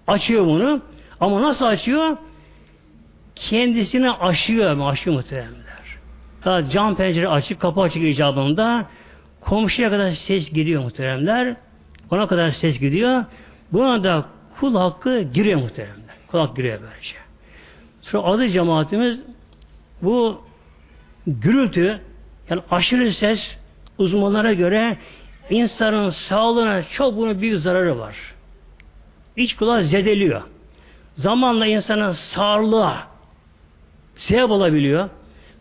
Açıyor bunu. Ama nasıl açıyor? Kendisine aşıyor, aşıyor muhtemelenler. Daha cam pencere açık, kapı açık icabında komşuya kadar ses gidiyor muhteremler. Ona kadar ses gidiyor. Buna da kul hakkı giriyor muhteremler. Kul hakkı giriyor böylece. Sonra adı cemaatimiz bu gürültü yani aşırı ses uzmanlara göre insanın sağlığına çok bunun büyük zararı var. İç kulağı zedeliyor. Zamanla insanın sağlığa sebep olabiliyor.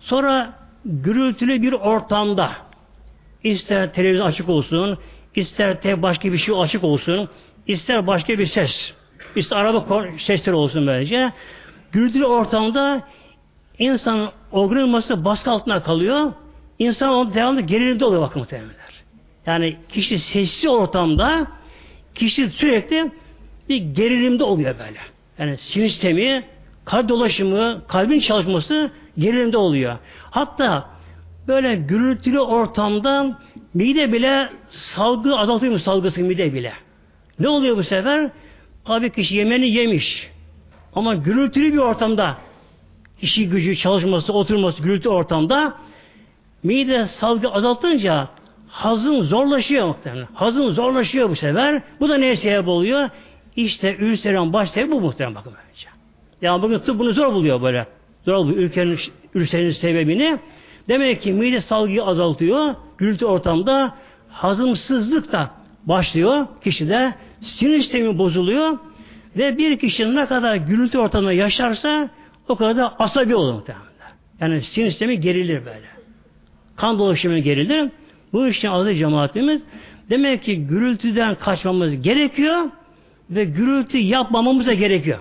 Sonra gürültülü bir ortamda ister televizyon açık olsun, ister te başka bir şey açık olsun, ister başka bir ses, ister araba sesleri olsun böylece. Gürültülü ortamda insan organizması baskı altına kalıyor. İnsan onu devamlı gerilimde oluyor bakın muhtemelenler. Yani kişi sessiz ortamda kişi sürekli bir gerilimde oluyor böyle. Yani sinir sistemi, kalp dolaşımı, kalbin çalışması gerilimde oluyor. Hatta böyle gürültülü ortamda mide bile salgı azaltıyor mu salgısı mide bile. Ne oluyor bu sefer? Tabii kişi yemeni yemiş. Ama gürültülü bir ortamda işi gücü çalışması, oturması gürültü ortamda mide salgı azaltınca hazım zorlaşıyor muhtemelen. Hazım zorlaşıyor bu sefer. Bu da neye sebep oluyor? İşte ülserin baş sebebi bu muhtemelen bakın bence. Yani bugün tıp bunu zor buluyor böyle. Zor buluyor ülkenin ülserin sebebini. Demek ki mide salgıyı azaltıyor. gürültü ortamda hazımsızlık da başlıyor kişide. Sinir sistemi bozuluyor ve bir kişi ne kadar gürültü ortamında yaşarsa o kadar da asabi olur muhtemelen. Yani sinir sistemi gerilir böyle. Kan dolaşımı gerilir. Bu işin adı cemaatimiz. Demek ki gürültüden kaçmamız gerekiyor ve gürültü yapmamamız da gerekiyor.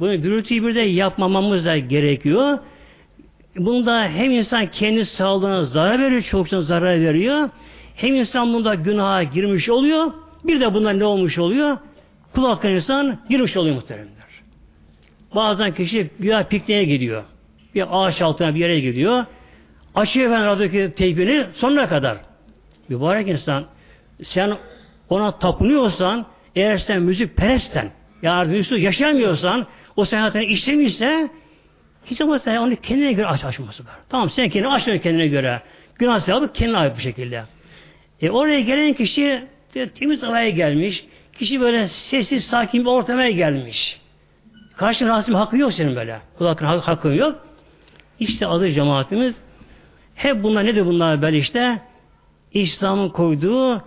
Bunu gürültüyü bir de yapmamamız da gerekiyor. Bunda hem insan kendi sağlığına zarar veriyor, çokça zarar veriyor. Hem insan bunda günaha girmiş oluyor. Bir de bunlar ne olmuş oluyor? Kulaktan insan girmiş oluyor muhteremler. Bazen kişi güya pikniğe gidiyor. Bir ağaç altına bir yere gidiyor. Açıyor ben radyodaki teypini sonuna kadar. Mübarek insan sen ona tapınıyorsan eğer sen müzik peresten yani Yusuf yaşamıyorsan o senin hayatını işlemişse hiç olmazsa onu kendine göre aç açması var. Tamam sen kendini açmıyor kendine göre. Günah sevabı kendine ait bir şekilde. E oraya gelen kişi temiz havaya gelmiş. Kişi böyle sessiz sakin bir ortamaya gelmiş. Karşı rahatsız hakkı yok senin böyle. Kulakın hakkı yok. İşte adı cemaatimiz. Hep bunlar nedir bunlar böyle işte? İslam'ın koyduğu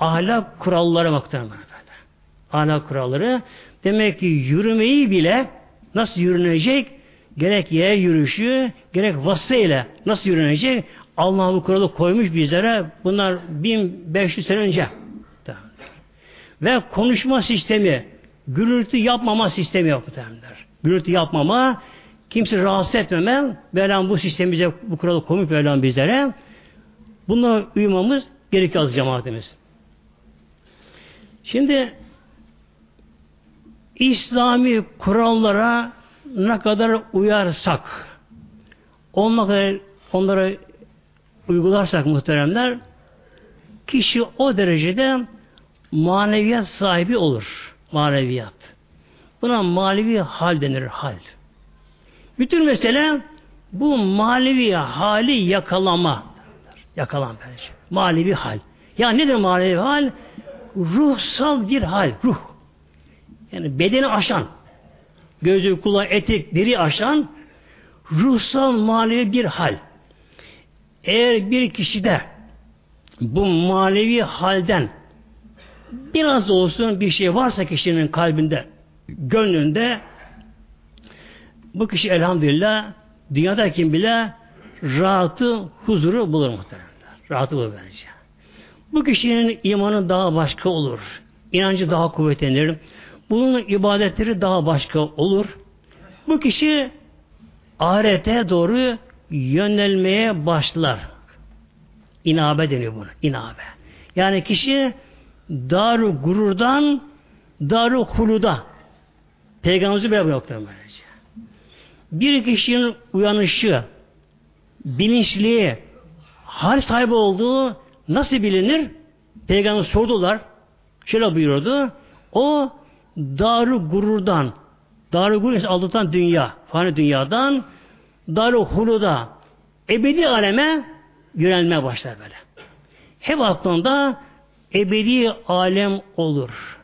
ahlak kuralları muhtemelen Ahlak kuralları. Demek ki yürümeyi bile nasıl yürünecek? Gerek yer yürüyüşü, gerek vasıtayla nasıl yürünecek? Allah bu kuralı koymuş bizlere. Bunlar 1500 sene önce. Ve konuşma sistemi, gürültü yapmama sistemi yok muhtemelenler. Gürültü yapmama, kimse rahatsız etmeme, Mevlam bu sistemi bize, bu kuralı koymuş Mevlam bizlere. Buna uymamız gerekiyor az cemaatimiz. Şimdi İslami kurallara ne kadar uyarsak, onlara, onlara uygularsak muhteremler, kişi o derecede maneviyat sahibi olur. Maneviyat. Buna manevi hal denir, hal. Bütün mesele bu manevi hali yakalama. Yakalan bence. Manevi hal. Ya nedir manevi hal? Ruhsal bir hal. Ruh. Yani bedeni aşan. Gözü, kulağı, etik, diri aşan ruhsal manevi bir hal. Eğer bir kişide bu manevi halden biraz olsun bir şey varsa kişinin kalbinde, gönlünde bu kişi elhamdülillah dünyadaki bile rahatı, huzuru bulur muhtemelen. Rahatı bulur bence. Bu kişinin imanı daha başka olur. İnancı daha kuvvetlenir. Bunun ibadetleri daha başka olur. Bu kişi ahirete doğru yönelmeye başlar. İnabe deniyor bunu. İnabe. Yani kişi daru gururdan daru huluda Peygamberimizi böyle yoktur böylece. Bir kişinin uyanışı, bilinçliği, hal sahibi olduğu nasıl bilinir? Peygamber sordular. Şöyle buyurdu. O daru gururdan, daru gurur aldatan dünya, fani dünyadan daru huluda ebedi aleme yönelmeye başlar böyle. Hep aklında ebedi alem olur.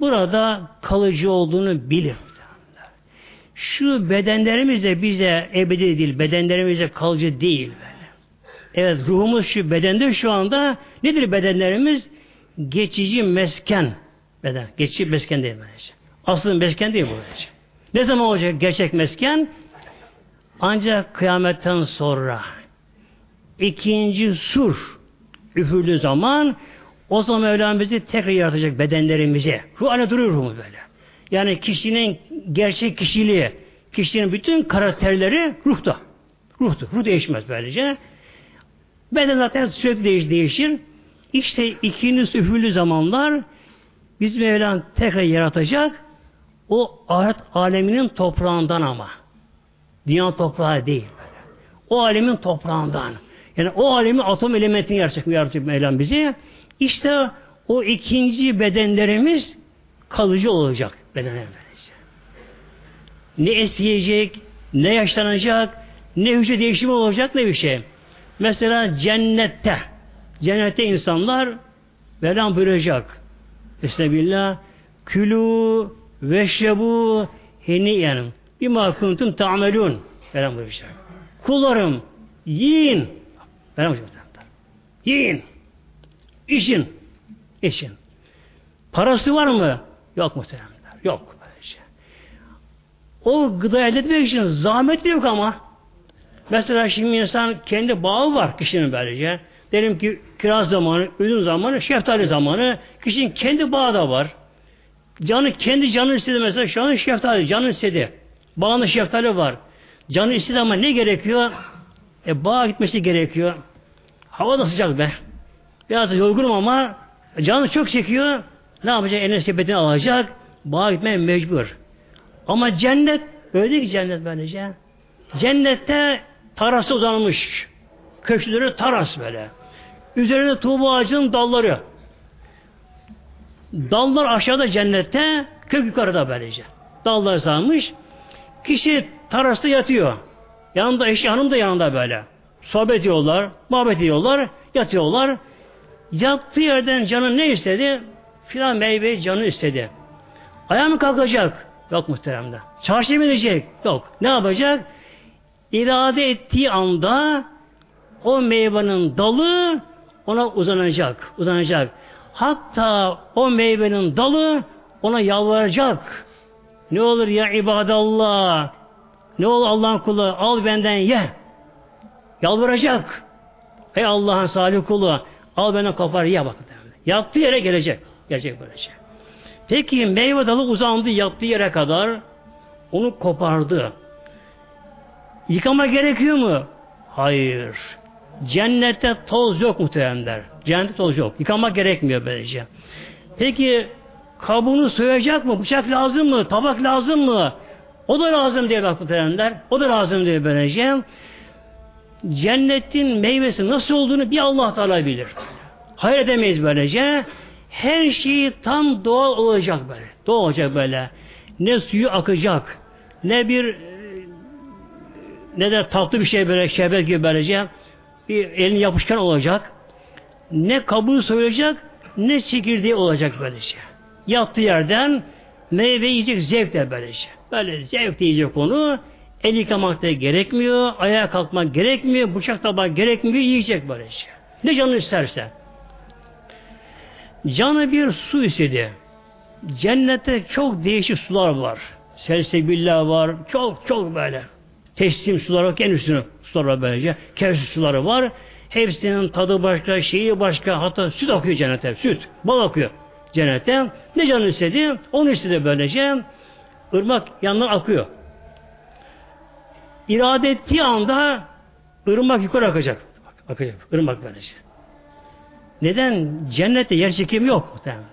Burada kalıcı olduğunu bilir. Şu bedenlerimiz de bize ebedi değil, bedenlerimize kalıcı değil böyle. Evet ruhumuz şu bedende şu anda nedir bedenlerimiz? Geçici mesken beden. Geçici mesken değil bence. Aslı mesken değil bence. Ne zaman olacak gerçek mesken? Ancak kıyametten sonra ikinci sur üfürlü zaman o zaman Mevlam bizi tekrar yaratacak bedenlerimizi. Ruh ana duruyor ruhu böyle. Yani kişinin gerçek kişiliği, kişinin bütün karakterleri ruhta. Ruhtu. Ruh değişmez böylece. Beden zaten sürekli değiş, değişir. İşte ikinci üfürlü zamanlar biz Mevlam tekrar yaratacak o ahiret aleminin toprağından ama. Dünya toprağı değil. O alemin toprağından. Yani o alemin atom elementini yaratacak, yaratacak Mevlam bizi. İşte o ikinci bedenlerimiz kalıcı olacak bedenlerimiz. Ne eskiyecek, ne yaşlanacak, ne hücre değişimi olacak ne bir şey. Mesela cennette, cennette insanlar Mevlam buyuracak. Estağfirullah. Külü veşrebu heniyen. Bima kuntum ta'melun. Mevlam buyuracak. Kullarım yiyin. Mevlam buyuracak. Yiyin. İçin. İçin. Parası var mı? Yok muhteremler. Yok. Böylece. O gıda elde etmek için zahmet yok ama. Mesela şimdi insan kendi bağı var kişinin böylece. Derim ki kiraz zamanı, ürün zamanı, şeftali zamanı. Kişinin kendi bağı da var. Canı kendi canı istedi mesela şu an şeftali canı istedi. Bağında şeftali var. Canı istedi ama ne gerekiyor? E bağa gitmesi gerekiyor. Hava da sıcak be. Biraz yorgunum ama canı çok çekiyor. Ne yapacak? Eline sepetini alacak. Bağa gitmeye mecbur. Ama cennet öyle değil ki cennet böylece. Cennette tarası uzanmış. Köşkleri taras böyle. Üzerine tuğba ağacının dalları. Dallar aşağıda cennette, kök yukarıda böylece. Dallar sarmış. Kişi tarasta yatıyor. Yanında eşi hanım da yanında böyle. Sohbet ediyorlar, muhabbet ediyorlar, yatıyorlar. Yattığı yerden canı ne istedi? Filan meyve canı istedi. Ayağa mı kalkacak? Yok muhteremde. Çarşıya mı edecek? Yok. Ne yapacak? İrade ettiği anda o meyvenin dalı ona uzanacak. Uzanacak. Hatta o meyvenin dalı ona yalvaracak. Ne olur ya ibadallah. Ne olur Allah'ın kulu al benden ye. Yalvaracak. Ey Allah'ın salih kulu al benden kopar ye bak. Yattığı yere gelecek. Gelecek böylece. Peki meyve dalı uzandı yattığı yere kadar onu kopardı. Yıkama gerekiyor mu? Hayır. Cennette toz yok muhteremler. Cennette toz yok. Yıkamak gerekmiyor böylece. Peki kabuğunu soyacak mı? Bıçak lazım mı? Tabak lazım mı? O da lazım diye bak muhteremler. O da lazım diye böylece. Cennetin meyvesi nasıl olduğunu bir Allah Teala bilir. Hayır edemeyiz böylece. Her şeyi tam doğal olacak böyle. Doğal olacak böyle. Ne suyu akacak, ne bir ne de tatlı bir şey böyle şerbet gibi böylece bir elin yapışkan olacak. Ne kabuğu soyacak, ne çekirdeği olacak böylece. Yattığı yerden meyve yiyecek zevk de böylece. Böyle zevk yiyecek onu. El yıkamak da gerekmiyor, ayağa kalkmak gerekmiyor, bıçak tabak gerekmiyor, yiyecek böylece. Ne canı isterse. Canı bir su istedi. Cennette çok değişik sular var. Selsebillah var. Çok çok böyle. Teslim suları var. Kendi üstüne sular var böylece. Kevsi suları var. Hepsinin tadı başka, şeyi başka. Hatta süt akıyor cennete. Süt. Bal akıyor cennette. Ne canı istedi? Onu istedi böylece. Irmak yanına akıyor. İrade ettiği anda ırmak yukarı akacak. Akacak. Irmak böylece. Neden? Cennette yer çekimi yok muhtemelen.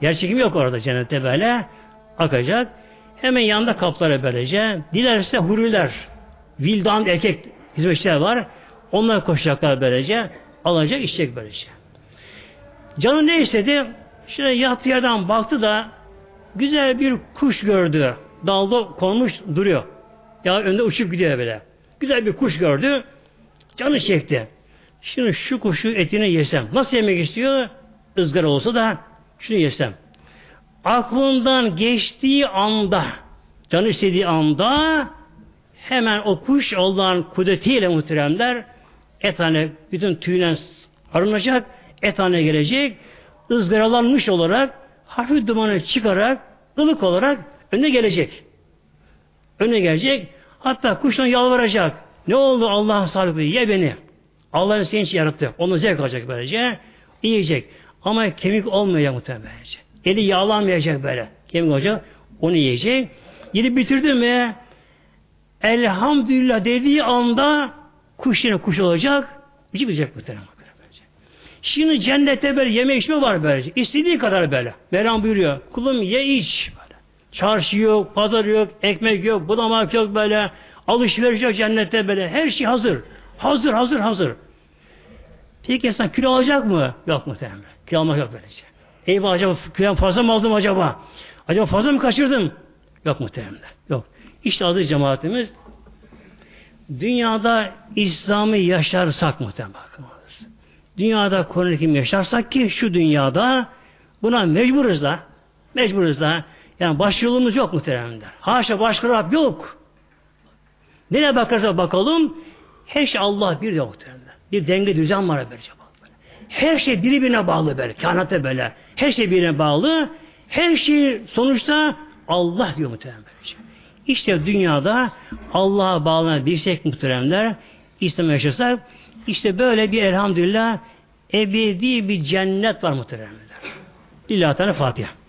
Yer çekimi yok orada cennette böyle. Akacak. Hemen yanında kaplara böylece. Dilerse huriler, vildan erkek hizmetçiler var. Onlar koşacaklar böylece. Alacak, içecek böylece. Canı ne istedi? Şöyle yattığı yerden baktı da güzel bir kuş gördü. Dalda konmuş duruyor. Ya önde uçup gidiyor böyle. Güzel bir kuş gördü. Canı çekti. Şimdi şu kuşu etini yesem. Nasıl yemek istiyor? ızgara olsa da şunu yesem. Aklından geçtiği anda, canı istediği anda hemen o kuş Allah'ın kudretiyle muhteremler et tane bütün tüyden arınacak, et tane gelecek, ızgaralanmış olarak hafif dumanı çıkarak, ılık olarak önüne gelecek. Önüne gelecek. Hatta kuştan yalvaracak. Ne oldu Allah'ın sağlıklı? Ye beni. Allah'ın seni için yarattı. Onu zevk alacak böylece. Yiyecek. Ama kemik olmayacak muhtemelen. Eli yağlanmayacak böyle. Kemik olacak. Onu yiyecek. Yedi bitirdi mi elhamdülillah dediği anda kuş yine kuş olacak. Bıcık muhtemelen. Şimdi cennette böyle yeme içme var böylece. İstediği kadar böyle. Mevlam buyuruyor. Kulum ye iç. Böyle. Çarşı yok, pazar yok, ekmek yok, budamak yok böyle. Alışveriş yok cennette böyle. Her şey hazır. Hazır, hazır, hazır. Peki insan kilo alacak mı? Yok muhtemelen. Kilo almak yok böylece. Eyvah acaba kilo fazla mı aldım acaba? Acaba fazla mı kaçırdım? Yok muhtemelen. İşte adı cemaatimiz dünyada İslam'ı yaşarsak muhtemelen. Dünyada Kur'an-ı yaşarsak ki şu dünyada buna mecburuz da mecburuz da yani başyolumuz yok muhtemelen. Haşa başka Rab yok. Nereye bakarsa bakalım her şey Allah bir yok muhtemelen. Bir denge düzen var böylece. Her şey birbirine bağlı böyle. Kainatta böyle. Her şey birbirine bağlı. Her şey sonuçta Allah diyor böylece. İşte dünyada Allah'a bağlanabilsek muhteremler, İslam yaşasak, işte böyle bir elhamdülillah ebedi bir cennet var muhteremler. Lillahi Teala Fatiha.